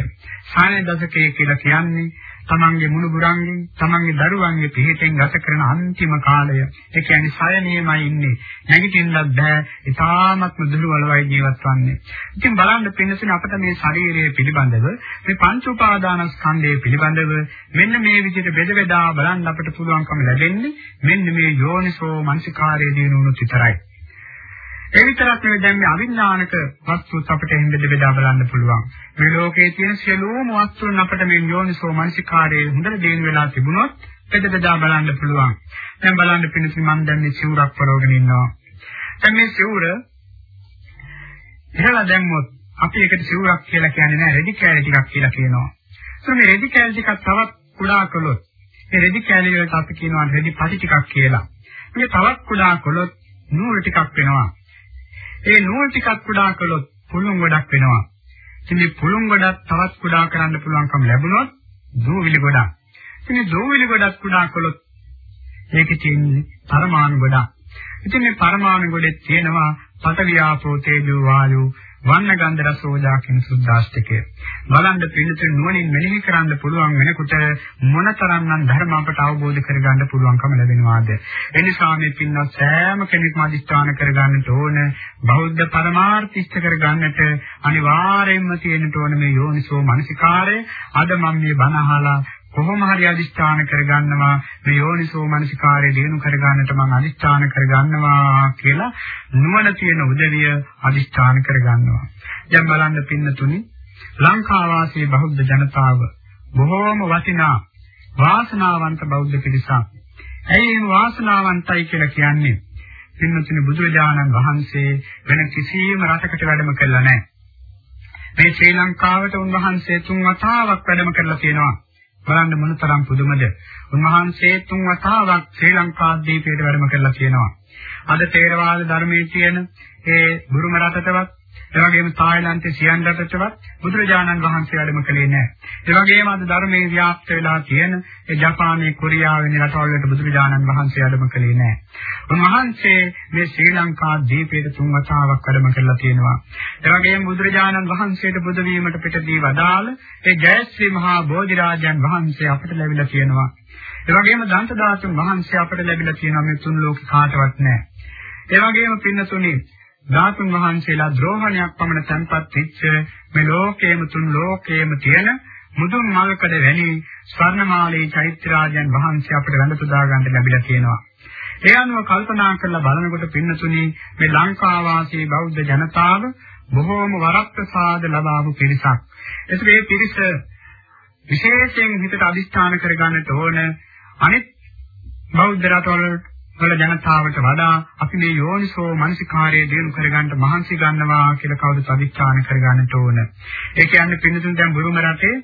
සයන දශකය කියලා කියන්නේ තමන්ගේ මුණුබුරන්ගෙන් තමන්ගේ දරුවන්ගේ පිහිටෙන් ගත කරන අන්තිම කාලය. ඒ කියන්නේ සයනේමයි ඉන්නේ. නැගිටින්නත් බෑ. ඉතාමත්ම දුර්වලවයි ජීවත් වන්නේ. ඉතින් බලන්න පින්නසින අපිට මේ ශරීරය පිළිබඳව මේ පංච උපාදානස්කන්ධය පිළිබඳව මෙන්න මේ විදිහට බෙද බෙදා බලන්න අපිට පුළුවන්කම ලැබෙන්නේ මෙන්න මේ යෝනිසෝ මනසිකාරයේ දිනුනොත් විතරයි. ඒ විතරක් නෙවෙයි දැන් මේ අවිඥානික වස්තුත් අපිට හින්දද බෙදා බලන්න පුළුවන්. මේ ලෝකයේ තියෙන සියලුම වස්තුන් අපිට මේ යෝනිසෝ මනසිකාරයේ හොඳට දේන වෙලා තිබුණොත් බෙද බෙදා බලන්න පුළුවන්. දැන් බලන්න පිණිස මම දැන් මේ සිවුරක් පරවගෙන ඉන්නවා. දැන් මේ සිවුර ඉහළ දැම්මොත් අපි ඒකට සිවුරක් කියලා කියන්නේ නැහැ රෙදි කෑලි ටිකක් කියලා කියනවා. ඒ මේ රෙදි කෑලි ටිකක් තවත් කුඩා කළොත් ඒ රෙදි කෑලි වලට අපි කියනවා රෙදි පටි ටිකක් කියලා. මේ තවත් කුඩා කළොත් නූල් ටිකක් වෙනවා. ඒ නූල් ටිකක් කුඩා කළොත් පුළුන් ගොඩක් වෙනවා. ඉතින් මේ පුළුන් ගොඩක් තවත් කුඩා කරන්න පුළුවන්කම ලැබුණොත් දූවිලි ගොඩක්. ඉතින් මේ දූවිලි ගොඩක් කුඩා කළොත් ඒකේ තියෙන්නේ පරමාණු ගොඩක්. ඉතින් මේ පරමාණු ගොඩේ තියෙනවා පඨවි ආපෝ තේජෝ වායු වන්න ගන්ධ රස ඕජා කියන සුද්දාෂ්ටකය. බලන්න පිළිතුරු නුවණින් මෙනෙහි කරන්න පුළුවන් වෙනකොට මොනතරම්නම් ධර්ම අපට අවබෝධ කරගන්න පුළුවන්කම ලැබෙනවාද? එනිසා මේ පින්වත් සෑම කෙනෙක්ම අදිස්ථාන කරගන්නට ඕන බෞද්ධ පරමාර්ථ ඉෂ්ට කරගන්නට අනිවාර්යයෙන්ම තියෙන්න ඕන මේ යෝනිසෝ මනසිකාරය. අද මම මේ බණ අහලා කොහොම හරි අදිස්ථාන කරගන්නවා මේ යෝනිසෝ මනසිකාරය දිනු කරගන්නට මම අදිස්ථාන කරගන්නවා කියලා නුවණ තියෙන උදවිය අදිස්ථාන කරගන්නවා. දැන් බලන්න පින්නතුනි ලංකාවාසී බෞද්ධ ජනතාව බොහෝම වටිනා වාසනාවන්ත බෞද්ධ පිරිසක්. ඇයි මේ වාසනාවන්තයි කියලා කියන්නේ? පින්නතුනි බුදුරජාණන් වහන්සේ වෙන කිසියම් රටකට වැඩම කළා නැහැ. මේ ශ්‍රී ලංකාවට උන්වහන්සේ තුන් වතාවක් වැඩම කරලා තියෙනවා. බලන්න මොනතරම් පුදුමද. උන්වහන්සේ තුන් වතාවක් ශ්‍රී ලංකාද්වීපයට වැඩම කරලා තියෙනවා. අද තේරවාද ධර්මයේ තියෙන ඒ බුරුම රටටවත් ඒ වගේම තායිලන්තේ සියන් රටටවත් බුදුරජාණන් වහන්සේ වැඩම කළේ නැහැ. ඒ වගේම අද ධර්මයේ ව්‍යාප්ත වෙලා තියෙන ඒ ජපානයේ කොරියාව වෙන රටවල් වලට බුදුරජාණන් වහන්සේ වැඩම කළේ නැහැ. උන්වහන්සේ මේ ශ්‍රී ලංකා දීපයට තුන් වතාවක් වැඩම කරලා තියෙනවා. ඒ වගේම බුදුරජාණන් වහන්සේට බුදු වීමට පිටදී වදාළ ඒ ජයශ්‍රී මහා බෝධිරාජයන් වහන්සේ අපට ලැබිලා තියෙනවා. ඒ වගේම දන්තදාසුන් වහන්සේ අපට ලැබිලා තියෙනවා මේ තුන් ලෝක කාටවත් නැහැ. ඒ වගේම පින්නතුනි ධාතුන් වහන්සේලා ද්‍රෝහණයක් පමණ තන්පත් වෙච්ච මේ ලෝකයේම තුන් ලෝකයේම තියෙන මුදුන් මල්කඩ වැනි ස්වර්ණමාලී චෛත්‍යරාජයන් වහන්සේ අපිට වැඳ පුදා ගන්න ලැබිලා තියෙනවා. ඒ අනුව කල්පනා කරලා බලනකොට පින්නතුනි මේ ලංකා වාසී බෞද්ධ ජනතාව බොහෝම වරප්‍රසාද ලබාවු පිරිසක්. ඒත් මේ පිරිස විශේෂයෙන් හිතට අදිස්ථාන කරගන්නට ඕන අනිත් බෞද්ධ රටවල වල ජනතාවට වඩා අපි මේ යෝනිසෝ මනසිකාරයේ දිනු කරගන්න මහන්සි ගන්නවා කියලා කවුරුත් අධිෂ්ඨාන කරගන්නට ඕන. ඒ කියන්නේ පින්නතුන් දැන් බුරුම රටේ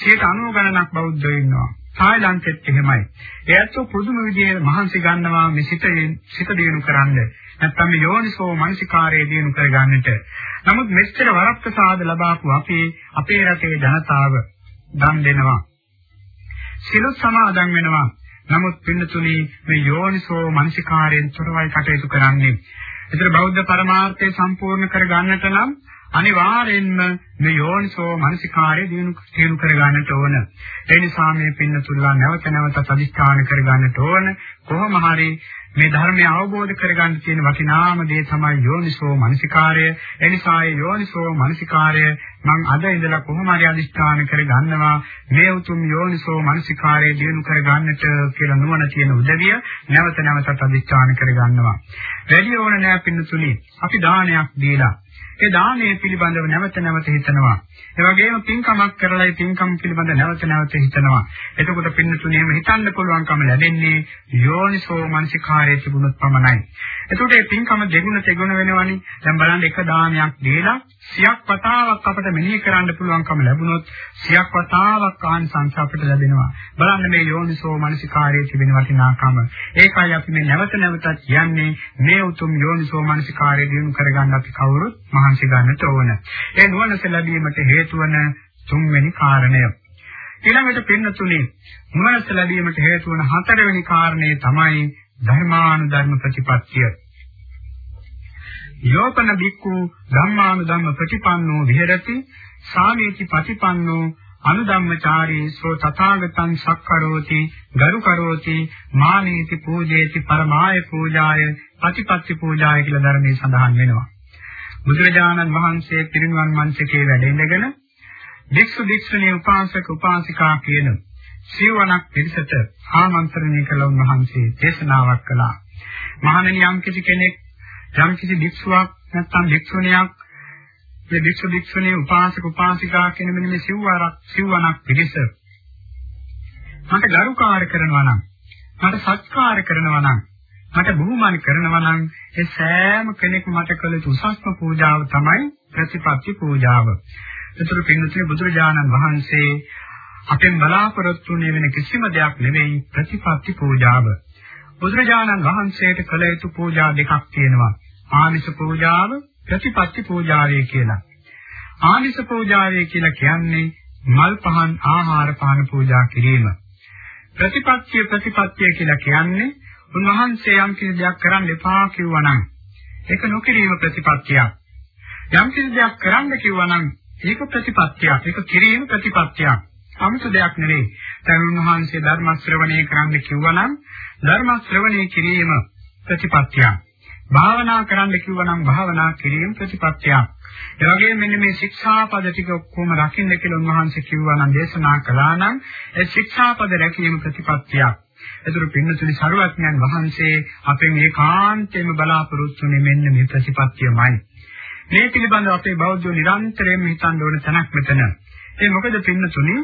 90 ගණනක් බෞද්ධයෝ ඉන්නවා. තායිලන්තෙත් එහෙමයි. ඒත් පුදුම විදිහේ මහන්සි ගන්නවා මේ සිත සිත දිනු කරන්න. නැත්නම් මේ යෝනිසෝ මනසිකාරයේ දිනු කරගන්නට. නමුත් මෙච්චර වරප්‍රසාද ලබාපු අපේ අපේ රටේ ජනතාව දන් දෙනවා. සිල් සමාදන් වෙනවා. නමුත් පින්නතුනි මේ යෝනිසෝ මනසිකාරයෙන් තොරවයි කටයුතු කරන්නේ. ඒතර බෞද්ධ පරමාර්ථය සම්පූර්ණ කර ගන්නට නම් අනිවාර්යෙන්ම මේ යෝනිසෝ මනසිකාරය දිනු දිනු කර ගන්නට ඕන. ඒ නිසා මේ පින්නතුල්ලා නැවත නැවත අධිෂ්ඨාන කර ගන්නට ඕන. කොහොම හරි මේ ධර්මය අවබෝධ කරගන්න තියෙන වටිනාම දේ තමයි යෝනිසෝ මනසිකාරය. එනිසා ඒ යෝනිසෝ මනසිකාරය මම අද ඉඳලා කොහොම හරි අදිස්ථාන කරගන්නවා මේ උතුම් යෝනිසෝ මනසිකාරය දිනු කරගන්නට කියලා නුවණ තියෙන උදවිය නැවත නැවතත් අදිස්ථාන කරගන්නවා. වැඩි ඕන නෑ පින්නතුනි. අපි දානයක් දීලා ඒ දානය පිළිබඳව නැවත නැවත හිතනවා. ඒ වගේම පින්කමක් කරලා ඒ පින්කම් පිළිබඳ නැවත නැවත හිතනවා. එතකොට පින්නතුණේම හිතන්න පුළුවන්කම ලැබෙන්නේ යෝනිසෝ මනසිකාරයේ තිබුණොත් පමණයි. එතකොට මේ පින්කම දෙගුණ තෙගුණ වෙනවනේ. දැන් බලන්න එක දානයක් දීලා සියක් වතාවක් අපිට මෙනෙහි කරන්න පුළුවන්කම ලැබුණොත් සියක් වතාවක් ආනිසංස අපිට ලැබෙනවා. බලන්න මේ යෝනිසෝ මනසිකාරයේ තිබෙන වටිනාකම. ඒකයි අපි මේ නැවත නැවතත් කියන්නේ මේ උතුම් යෝනිසෝ මනසිකාරය දිනු කරගන්න අපි කවුරුත් මහන්සි ගන්නට ඕන. ඒ නුවණස ලැබීමට හේතු වන තුන්වෙනි කාරණය. ඊළඟට පින්නතුනේ නුවණස ලැබීමට හේතු වන හතරවෙනි කාරණේ තමයි ධර්මානුධර්ම ප්‍රතිපත්තිය. යෝපන බික්කු ධම්මානුධම්ම ප්‍රතිපන්නෝ විහෙරති සාමේති ප්‍රතිපන්නෝ අනුධම්මචාරී සෝ තථාගතං සක්කරෝති ගරු කරෝති මානීති පූජේති පරමාය පූජාය ප්‍රතිපත්ති පූජාය කියලා ධර්මයේ සඳහන් වෙනවා. බුදුරජාණන් වහන්සේ පිරිනිවන් මංචකේ වැඩ ඉඳගෙන භික්ෂු භික්ෂුණී උපාසක උපාසිකා කියන සිවණක් පිරිසට ආමන්ත්‍රණය කළ උන්වහන්සේ දේශනාවක් කළා. මහණෙනි යම් කිසි කෙනෙක් යම් කිසි භික්ෂුවක් නැත්නම් භික්ෂුණියක් මේ භික්ෂු භික්ෂුණී උපාසක උපාසිකා කියන මෙන්න මේ සිවණක් සිවණක් පිරිස මට ගරුකාර කරනවා නම් මට සත්කාර කරනවා නම් මට බුහුමන් කරනවා නම් ඒ සෑම කෙනෙකු මට කළ යුතු උසස්ම පූජාව තමයි ප්‍රතිපත්ති පූජාව. ඒතර පින්නතුනේ බුදුරජාණන් වහන්සේ අපෙන් බලාපොරොත්තු වෙන කිසිම දෙයක් නෙවෙයි ප්‍රතිපත්ති පූජාව. බුදුරජාණන් වහන්සේට කළ යුතු පූජා දෙකක් තියෙනවා. ආමිෂ පූජාව, ප්‍රතිපත්ති පූජාවය කියලා. ආමිෂ පූජාවය කියලා කියන්නේ මල් පහන් ආහාර පාන පූජා කිරීම. ප්‍රතිපත්තිය ප්‍රතිපත්තිය කියලා කියන්නේ උන්වහන්සේ යම් කිසි දෙයක් කරන්න එපා කිව්වනම් ඒක නොකිරීම ප්‍රතිපත්තියක්. යම් කිසි දෙයක් කරන්න කිව්වනම් ඒක ප්‍රතිපත්තියක්. ඒක කිරීම ප්‍රතිපත්තියක්. 아무තු දෙයක් නෙවෙයි. දැන් උන්වහන්සේ ධර්ම ශ්‍රවණය කරන්න කිව්වනම් ධර්ම ශ්‍රවණය කිරීම ප්‍රතිපත්තියක්. භාවනා කරන්න කිව්වනම් භාවනා කිරීම ප්‍රතිපත්තියක්. ඒ වගේම මෙන්න මේ ශික්ෂාපද ටික ඔක්කොම රකින්න කියලා උන්වහන්සේ කිව්වා නම් දේශනා කළා නම් ඒ ශික්ෂාපද රැකීම ප්‍රතිපත්තියක්. ඒතර පින්නතුනි සරුවත්ඥන් වහන්සේ අපෙන් ඒකාන්තයෙන්ම බලාපොරොත්තු වෙන්නේ මෙන්න මේ ප්‍රතිපත්තියමයි. මේ පිළිබඳව අපේ බෞද්ධ නිරන්තරයෙන්ම හිතන්න ඕන තැනක් මෙතන. ඒ මොකද පින්නතුනි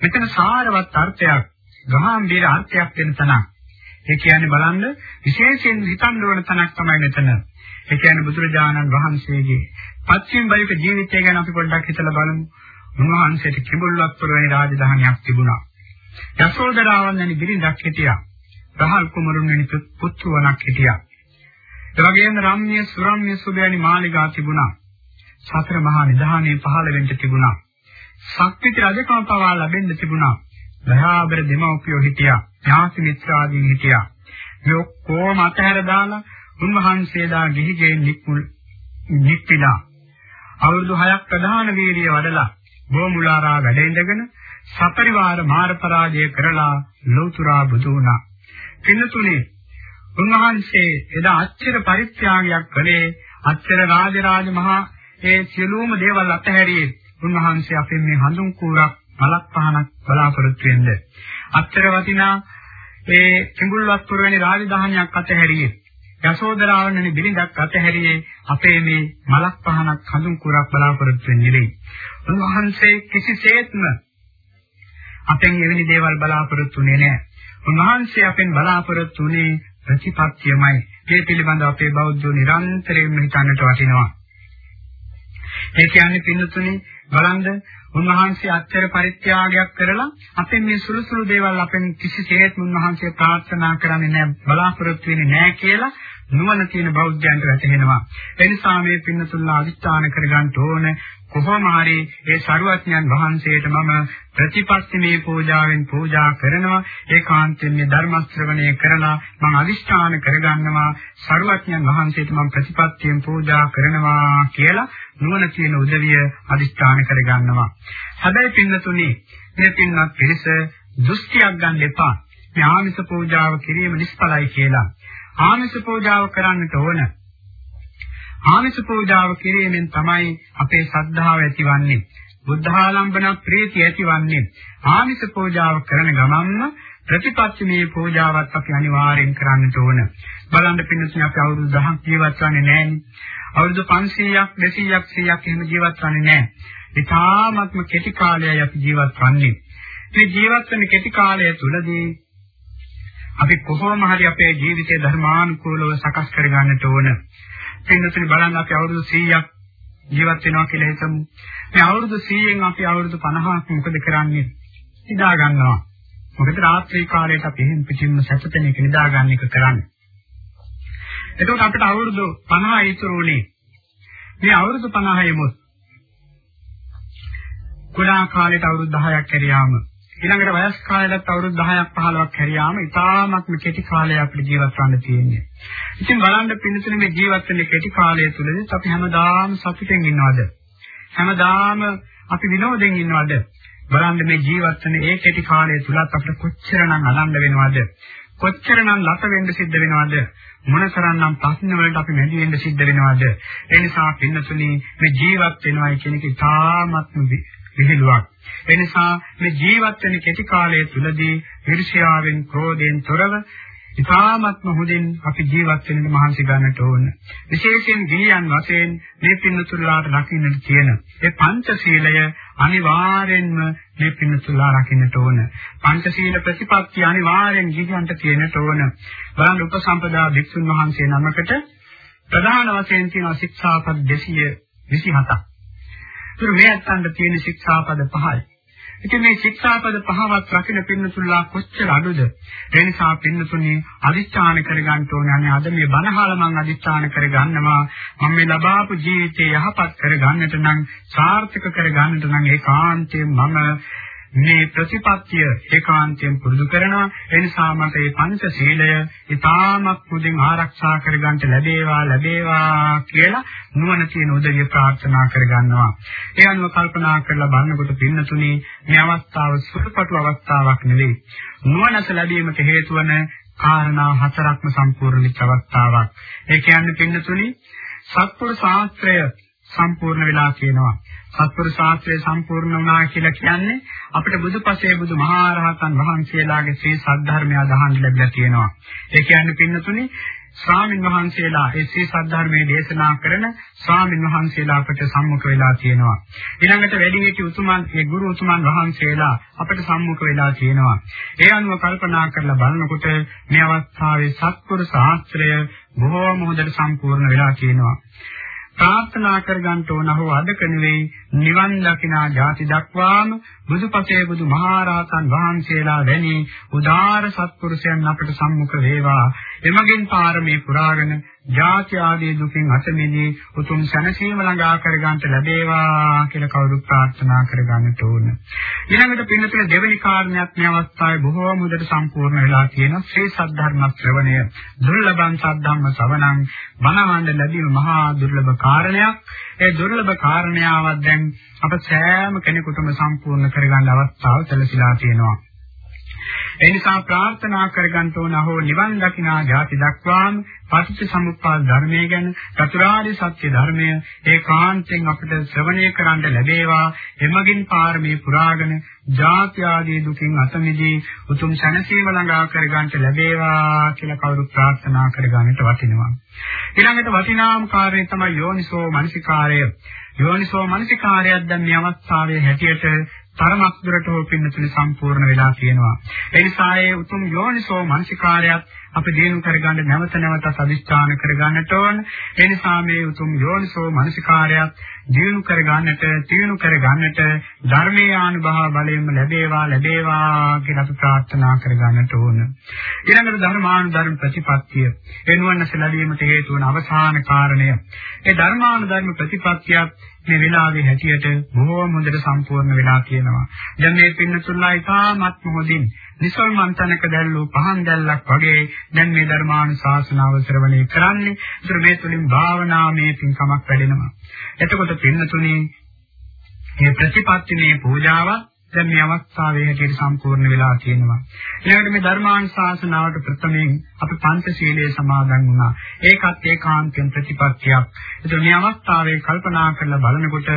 මෙතන සාරවත් අර්ථයක්, ගාම්භීර අර්ථයක් වෙන තැනක්. ඒ කියන්නේ බලන්න විශේෂයෙන් හිතන්න ඕන තැනක් තමයි මෙතන. ඒ කියන්නේ බුදුරජාණන් වහන්සේගේ පස්චිම බයික ජීවිතය ගැන අපි පොඩ්ඩක් හිතලා බලමු. උන්වහන්සේට කිඹුල්වත් පුරවැනි රාජධානියක් තිබුණා. යසෝදරාවන් වැනි බිරිඳක් හිටියා. රහල් කුමරුන් වැනි පුත්‍රවණක් හිටියා. ඒ වගේම රම්‍ය සුරම්‍ය සුබයනි මාලිගා තිබුණා. සතර මහා නිධානයේ පහළ වෙන්න තිබුණා. ශක්තිති රජකම පවා ලැබෙන්න තිබුණා. දයාබර දෙමව්පියෝ හිටියා. ඥාති මිත්‍රාදීන් හිටියා. මේ ඔක්කොම අතහැර දාලා උන්වහන්සේලා ගිහිගේ නික්මුල් නික්පිලා. අවුරුදු 6ක් ප්‍රධාන වීර්ය වඩලා බෝමුලාරා වැඩ ඉඳගෙන සපරිවාර මාර පරාජය කරලා ලෞතුරා බුදු වුණා. පින්නතුනේ උන්වහන්සේ එදා අච්චර පරිත්‍යාගයක් කළේ අච්චර රාජරාජ මහා ඒ සියලුම දේවල් අතහැරියේ උන්වහන්සේ අපෙන් මේ හඳුන් කූරක් මලක් පහනක් බලාපොරොත්තු වෙන්නේ. අච්චර වටිනා ඒ කිඹුල්වත්පුර වැනි රාජධානියක් අතහැරියේ. යසෝදරාවන්ගේ බිරිඳක් අතහැරියේ අපේ මේ මලක් පහනක් හඳුන් කූරක් බලාපොරොත්තු වෙන්නේ. නෙවෙයි උන්වහන්සේ කිසිසේත්ම අපෙන් එවැනි දේවල් බලාපොරොත්තු වෙන්නේ නැහැ උන්වහන්සේ අපෙන් බලාපොරොත්තු වුණේ ප්‍රතිපත්තියමයි. මේ පිළිබඳව අපේ බෞද්ධ නිරන්තරයෙන්ම හිතන්නට වටිනවා. ඒ කියන්නේ පින්නතුනේ බලන්න උන්වහන්සේ අත්‍යර පරිත්‍යාගයක් කරලා අපෙන් මේ සුළු සුළු දේවල් අපෙන් කිසිසේත් උන්වහන්සේ ප්‍රාර්ථනා කරන්නේ නැහැ බලාපොරොත්තු වෙන්නේ නැහැ කියලා නුවණ තියෙන බෞද්ධයන්ට වැටහෙනවා. ඒ නිසා මේ පින්නතුල්ලා අදිස්ථාන කරගන්න ඕන කොහොම හරි ඒ සරුවඥන් වහන්සේට මම ප්‍රතිපත්තිමේ පූජාවෙන් පූජා කරනවා ඒකාන්තයෙන් මේ ධර්ම ශ්‍රවණය කරලා මම අදිෂ්ඨාන කරගන්නවා සරුවඥන් වහන්සේට මම ප්‍රතිපත්තියෙන් පූජා කරනවා කියලා නුවණ කියන උදවිය අදිෂ්ඨාන කරගන්නවා. හැබැයි පින්නතුනි මේ පින්නත් පිළිස දෘෂ්ටියක් ගන්න එපා. මේ ආමිස පූජාව කිරීම නිෂ්ඵලයි කියලා. ආමිස පූජාව කරන්නට ඕන. ආමිෂ පූජාව කිරීමෙන් තමයි අපේ ශ්‍රද්ධාව ඇතිවන්නේ. බුද්ධාලම්බන ප්‍රීතිය ඇතිවන්නේ ආමිෂ පූජාව කරන ගමන්ම ප්‍රතිපත්තිමේ පූජාවත් අපි අනිවාර්යෙන් කරන්නට ඕන. බලන්න පින්නතුනි අපි අවුරුදු 10ක් ජීවත් වන්නේ නැහැනේ. අවුරුදු 500ක් 200ක් 100ක් එහෙම ජීවත් වන්නේ නැහැ. ඉතාමත්ම කෙටි කාලයයි අපි ජීවත් වන්නේ. මේ ජීවත් වෙන කෙටි කාලය තුලදී අපි කොහොම හරි අපේ ජීවිතය ධර්මානුකූලව සකස් කරගන්නට ඕන. පින්නතුනි බලන්න අපි අවුරුදු 100ක් ජීවත් වෙනවා කියලා හිතමු. මේ අවුරුදු 100න් අපි අවුරුදු 50ක් මොකද කරන්නේ? නිදා ගන්නවා. මොකද රාත්‍රී කාලයට අපි එහෙන් පිටින්ම සැතපෙන එක නිදා ගන්න එක කරන්නේ. එතකොට අපිට අවුරුදු 50 ඉතුරු වුණේ. මේ අවුරුදු 50 යමුත් කුඩා කාලේට අවුරුදු 10ක් කරියාම ඊළඟට වයස් කාලයටත් අවුරුදු 10ක් 15ක් හැරියාම ඉතාමත්ම කෙටි කාලයක් අපිට ජීවත් වෙන්න තියෙන්නේ. ඉතින් බලන්න පින්නතුනේ මේ ජීවත් වෙන කෙටි කාලය තුළදී අපි හැමදාම සතුටෙන් ඉන්නවද? හැමදාම අපි විනෝදෙන් ඉන්නවද? බලන්න මේ ජීවත් වෙන ඒ කෙටි කාලය තුලත් අපිට කොච්චරනම් අනන්ද වෙනවද? කොච්චරනම් ලත වෙන්න සිද්ධ වෙනවද? මොනතරම්නම් ප්‍රශ්න වලට අපි මැදි වෙන්න සිද්ධ වෙනවද? ඒ නිසා පින්නතුනේ මේ ජීවත් වෙනවා කියන එක ඉතාමත්ම විහිළුවක්. එනිසා මේ ජීවත් වෙන කෙටි කාලය තුලදී ඊර්ෂ්‍යාවෙන්, ක්‍රෝධයෙන් තොරව ඉතාමත්ම හොඳින් අපි ජීවත් වෙන්න මහන්සි ගන්නට ඕන. විශේෂයෙන් ගිහියන් වශයෙන් මේ පින්නතුලාට රකින්නට තියෙන ඒ පංචශීලය අනිවාර්යෙන්ම මේ පින්නතුලා රකින්නට ඕන. පංචශීල ප්‍රතිපත්තිය අනිවාර්යෙන් ගිහියන්ට තියෙන්නට ඕන. බලන්න උපසම්පදා භික්ෂුන් වහන්සේ නමකට ප්‍රධාන වශයෙන් තියෙන ශික්ෂාපද 227ක්. ඒතර මේ අත්තන්ට තියෙන ශික්ෂාපද පහයි. ඉතින් මේ ශික්ෂාපද පහවත් රකින්න පින්නතුල්ලා කොච්චර අඩුද? ඒ නිසා පින්නතුනේ අදිස්ථාන කරගන්න ඕනේ. අනේ අද මේ බණහාල මං අදිස්ථාන කරගන්නවා. මම මේ ලබාපු ජීවිතේ යහපත් කරගන්නට නම් සාර්ථක කරගන්නට නම් ඒකාන්තයෙන් මම මේ ප්‍රතිපත්තිය ඒකාන්තයෙන් පුරුදු කරනවා. ඒ නිසා මට මේ පංචශීලය ඉතාමත් පුදින් ආරක්ෂා කරගන්න ලැබේවා ලැබේවා කියලා නුවණ තියෙන උදවිය ප්‍රාර්ථනා කරගන්නවා. ඒ අනුව කල්පනා කරලා බලනකොට පින්නතුනේ මේ අවස්ථාව සුපපටු අවස්ථාවක් නෙවෙයි. නුවණස ලැබීමට හේතු වන කාරණා හතරක්ම සම්පූර්ණ වෙච්ච අවස්ථාවක්. ඒ කියන්නේ පින්නතුනේ සත්පුරු ශාස්ත්‍රය සම්පූර්ණ වෙලා කියනවා. සත්පුරු ශාස්ත්‍රය සම්පූර්ණ වුණා කියලා කියන්නේ අපිට බුදුපසේ බුදුමහරහතන් වහන්සේලාගේ ශ්‍රී සද්ධර්මය අදහන් ලැබිලා තියෙනවා. ඒ කියන්නේ පින්නතුනේ ස්වාමින් වහන්සේලා ඒ ශ්‍රී සද්ධර්මයේ දේශනා කරන ස්වාමින් වහන්සේලා අපට සම්මුඛ වෙලා තියෙනවා. ඊළඟට වැඩිහිටි උතුමන් ඒ ගුරු උතුමන් වහන්සේලා අපට සම්මුඛ වෙලා තියෙනවා. ඒ අනුව කල්පනා කරලා බලනකොට මේ අවස්ථාවේ සත්පුරු ශාස්ත්‍රය බොහෝම හොඳට සම්පූර්ණ වෙලා තියෙනවා. ප්‍රාර්ථනා කරගන්න ඕන හෝ අදක නෙවෙයි නිවන් දකිනා ජාති දක්වාම බුදුපසේ බුදුමහරහතන් වහන්සේලා වැනි උදාර සත්පුරුෂයන් අපට සම්මුඛ වේවා. එමගින් පාරමී පුරාගෙන ජාති ආදී දුකින් අත මිදී උතුම් සැනසීම ළඟා කරගන්නට ලැබේවා කියලා කවුරුත් ප්‍රාර්ථනා කරගන්නට ඕන. ඊළඟට පින්නතුනේ දෙවෙනි කාරණයක් මේ අවස්ථාවේ බොහෝම උදට සම්පූර්ණ වෙලා තියෙන ශ්‍රී සද්ධර්ම ශ්‍රවණය. දුර්ලභං සද්ධම්ම ශ්‍රවණං බණවන්ද ලැබීම මහා දුර්ලභ කාරණයක්. ඒ දුර්ලභ කාරණාවක් දැන් අප සෑම කෙනෙකුටම සම්පූර්ණ කරගන්න අවස්ථාව සැලසීලා තියෙනවා. ඒ නිසා ප්‍රාර්ථනා කරගන්න ඕන හෝ නිවන් දකිනා ජාති දක්වාම පටිච්ච සමුප්පාද ධර්මයේ ගැන චතුරාර්ය සත්‍ය ධර්මය ඒකාන්තයෙන් අපිට ශ්‍රවණය කරන්න ලැබේවා. එමගින් පාරමී පුරාගෙන ජාති ආදී දුකින් අත මිදී උතුම් සැනසීම ළඟා කරගන්න ලැබේවා කියලා කවුරු ප්‍රාර්ථනා කරගන්නට වටිනවා. ඊළඟට වටිනාම කාර්යය තමයි යෝනිසෝ මනසිකාරය. යෝනිසෝ මනසිකාරයක් දැන් මේ අවස්ථාවේ හැටියට තරමක් දුරට හෝ පින්නතුනි සම්පූර්ණ වෙලා තියෙනවා. ඒ නිසා ඒ උතුම් යෝනිසෝ මනසිකාරයත් අපි දිනු කරගන්න නැවත නැවත අධිෂ්ඨාන කරගන්නට ඕන. ඒ නිසා මේ උතුම් යෝනිසෝ මනසිකාරයත් දිනු කරගන්නට, තියුණු කරගන්නට ධර්මයේ ආනුභාව බලයෙන්ම ලැබේවා ලැබේවා කියලා අපි ප්‍රාර්ථනා කරගන්නට ඕන. ඊළඟට ධර්මානුධර්ම ප්‍රතිපත්තිය එනුවන්නස ලැබීමට හේතු වන අවසාන කාරණය. ඒ ධර්මානුධර්ම ප්‍රතිපත්තියත් මේ වෙලාවේ හැටියට බොහෝම හොඳට සම්පූර්ණ වෙලා තියෙනවා. දැන් මේ පින්නතුල්ලා ඉතාමත් මොහොදින් නිසල්මන් තනක දැල්ලු පහන් දැල්ලක් වගේ දැන් මේ ධර්මානුශාසනාව ශ්‍රවණය කරන්නේ. ඒතර මේ තුලින් භාවනාමය පින්කමක් වැඩෙනවා. එතකොට පින්නතුනේ මේ ප්‍රතිපත්තිනේ පූජාවක් දැන් මේ අවස්ථාවේ හැටියට සම්පූර්ණ වෙලා තියෙනවා. ඊළඟට මේ ධර්මානුශාසනාවට ප්‍රථමයෙන් අපි පංචශීලයේ සමාදන් වුණා. ඒකත් ඒකාන්තයෙන් ප්‍රතිපත්තියක්. ඒතර මේ අවස්ථාවේ කල්පනා කරලා බලනකොට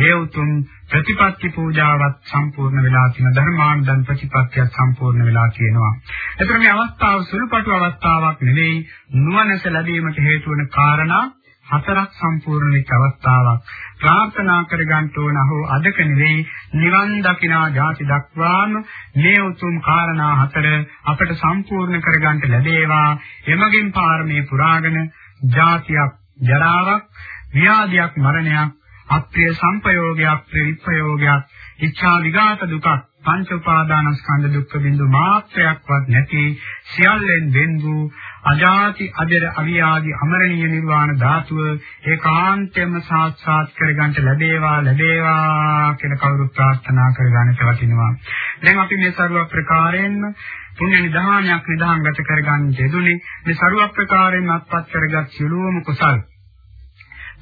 ඒ උතුම් ප්‍රතිපත්ති පූජාවත් සම්පූර්ණ වෙලා තියෙන ධර්මානුදන් ප්‍රතිපත්තියත් සම්පූර්ණ වෙලා තියෙනවා. ඒතර මේ අවස්ථාව සුළුපටු අවස්ථාවක් නෙවෙයි නුවණැස ලැබීමට හේතු වන කාරණා හතරක් සම්පූර්ණ වෙච්ච අවස්ථාවක්. ප්‍රාර්ථනා කරගන්න ඕන හෝ අදක නෙවෙයි නිවන් දකිනා ජාති දක්වාම මේ උතුම් කාරණා හතර අපට සම්පූර්ණ කරගන්න ලැබේවා. එමගින් පාරමී පුරාගෙන ජාතියක් ජරාවක් ව්‍යාධියක් මරණයක් අප්‍රිය සංපයෝගයක් ප්‍රවිප්‍රයෝගයක් ඉච්ඡා විඝාත දුකක් පංච උපාදානස්කන්ධ දුක්ඛ බිඳු මාත්‍රයක්වත් නැති සියල්ලෙන් වෙන් වූ අජාති අධිර අවියාදි අමරණීය නිර්වාණ ධාතුව ඒකාන්තයෙන්ම සාක්ෂාත් කරගන්නට ලැබේවා ලැබේවා කියන කවුරුත් ප්‍රාර්ථනා කරගන්නට වටිනවා. දැන් අපි මේ ਸਰව ප්‍රකාරයෙන්ම පුණ්‍ය නිධානයක් නිදාංගත කරගන්න යෙදුනේ මේ ਸਰව ප්‍රකාරයෙන් අත්පත් කරගත් සියලුම කුසල්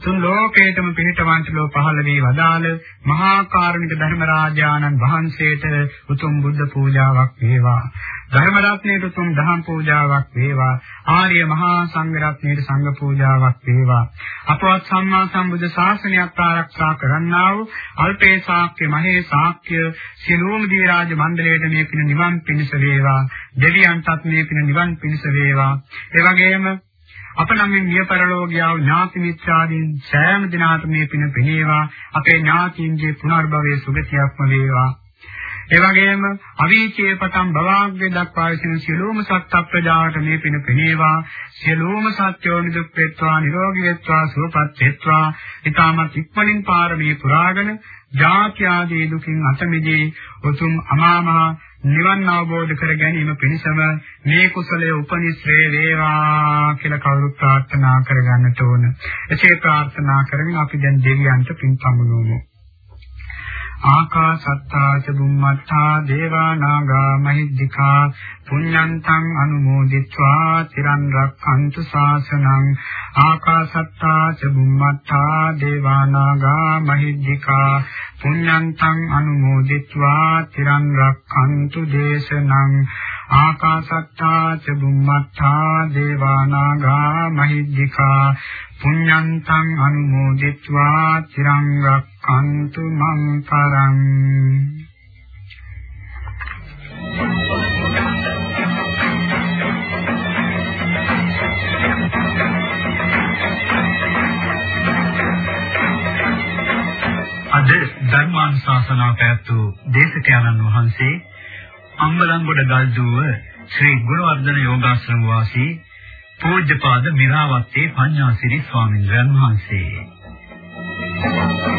තුන් ලෝකේටම පිහිටවන්ට ලෝ පහළ වී වදාළ මහා කාරුණික ධර්මරාජානන් වහන්සේට උතුම් බුද්ධ පූජාවක් වේවා. ධර්ම රත්නයට උතුම් දහම් පූජාවක් වේවා. ආර්ය මහා සංඝ රත්නයට සංඝ පූජාවක් වේවා. අපවත් සම්මා සම්බුද්ධ ශාසනයක් ආරක්ෂා කරන්නා වූ අල්පේ ශාක්‍ය මහේ ශාක්‍ය සිනෝම දී රාජ මණ්ඩලයට මේ පින නිවන් පිණිස වේවා. දෙවියන්ටත් මේ පින නිවන් පිණිස වේවා. ඒ වගේම අප නම් මේ මිය පරලෝකියාව ඥාති මිත්‍රාදීන් සෑම දිනාට මේ පින පෙනේවා. අපේ ඥාතීන්ගේ පුනර්භවයේ සුගතියක්ම වේවා. ඒ වගේම අවීචයේ පතම් භවාග්ගේ දක්වා විසින සියලුම සත්ත්ව ප්‍රජාවට මේ පින පෙනේවා. සියලුම සත්‍යෝ නිදුක් වේත්වා නිරෝගී වේත්වා සුවපත් වේත්වා. ඊටමත් ඉක්මනින් පාරමී පුරාගෙන ජාති ආදී දුකින් අත මිදී උතුම් අමාමහා නිවන් අවබෝධ කර ගැනීම පිණිසම මේ කුසලයේ උපනිශ්‍රේ වේවා කියලා කවුරුත් ප්‍රාර්ථනා කරගන්නට ඕන. එසේ ප්‍රාර්ථනා කරගෙන අපි දැන් දෙවියන්ට පින් පමුණුවමු. ආකාසත්තා ච බුම්මත්තා දේවා නාග මහිද්దికා පුඤ්ඤන්තං අනුමෝදිත්වා තිරන් රක්ඛන්තු ශාසනං ආකාසත්තා ච බුම්මත්තා දේවා නාග මහිද්దికා පුඤ්ඤන්තං අනුමෝදිත්වා තිරන් රක්ඛන්තු දේශනං ආකාසත්තා ච බුම්මත්තා දේවා නාග මහිද්దికා පුඤ්ඤන්තං අනුමෝදිත්වා තිරන් රක්ඛන්තු මං පරං අද ධර්මානුශාසනා පැවැත්වූ දේශකයන්න් වහන්සේ අම්බලන්ගොඩ ගල්දුව ශ්‍රී ගුණවර්ධන යෝගාශ්‍රම වාසී පූජ්‍යපාද මිරාවත්තේ පඤ්ඤාසිරි ස්වාමීන් වහන්සේ අනු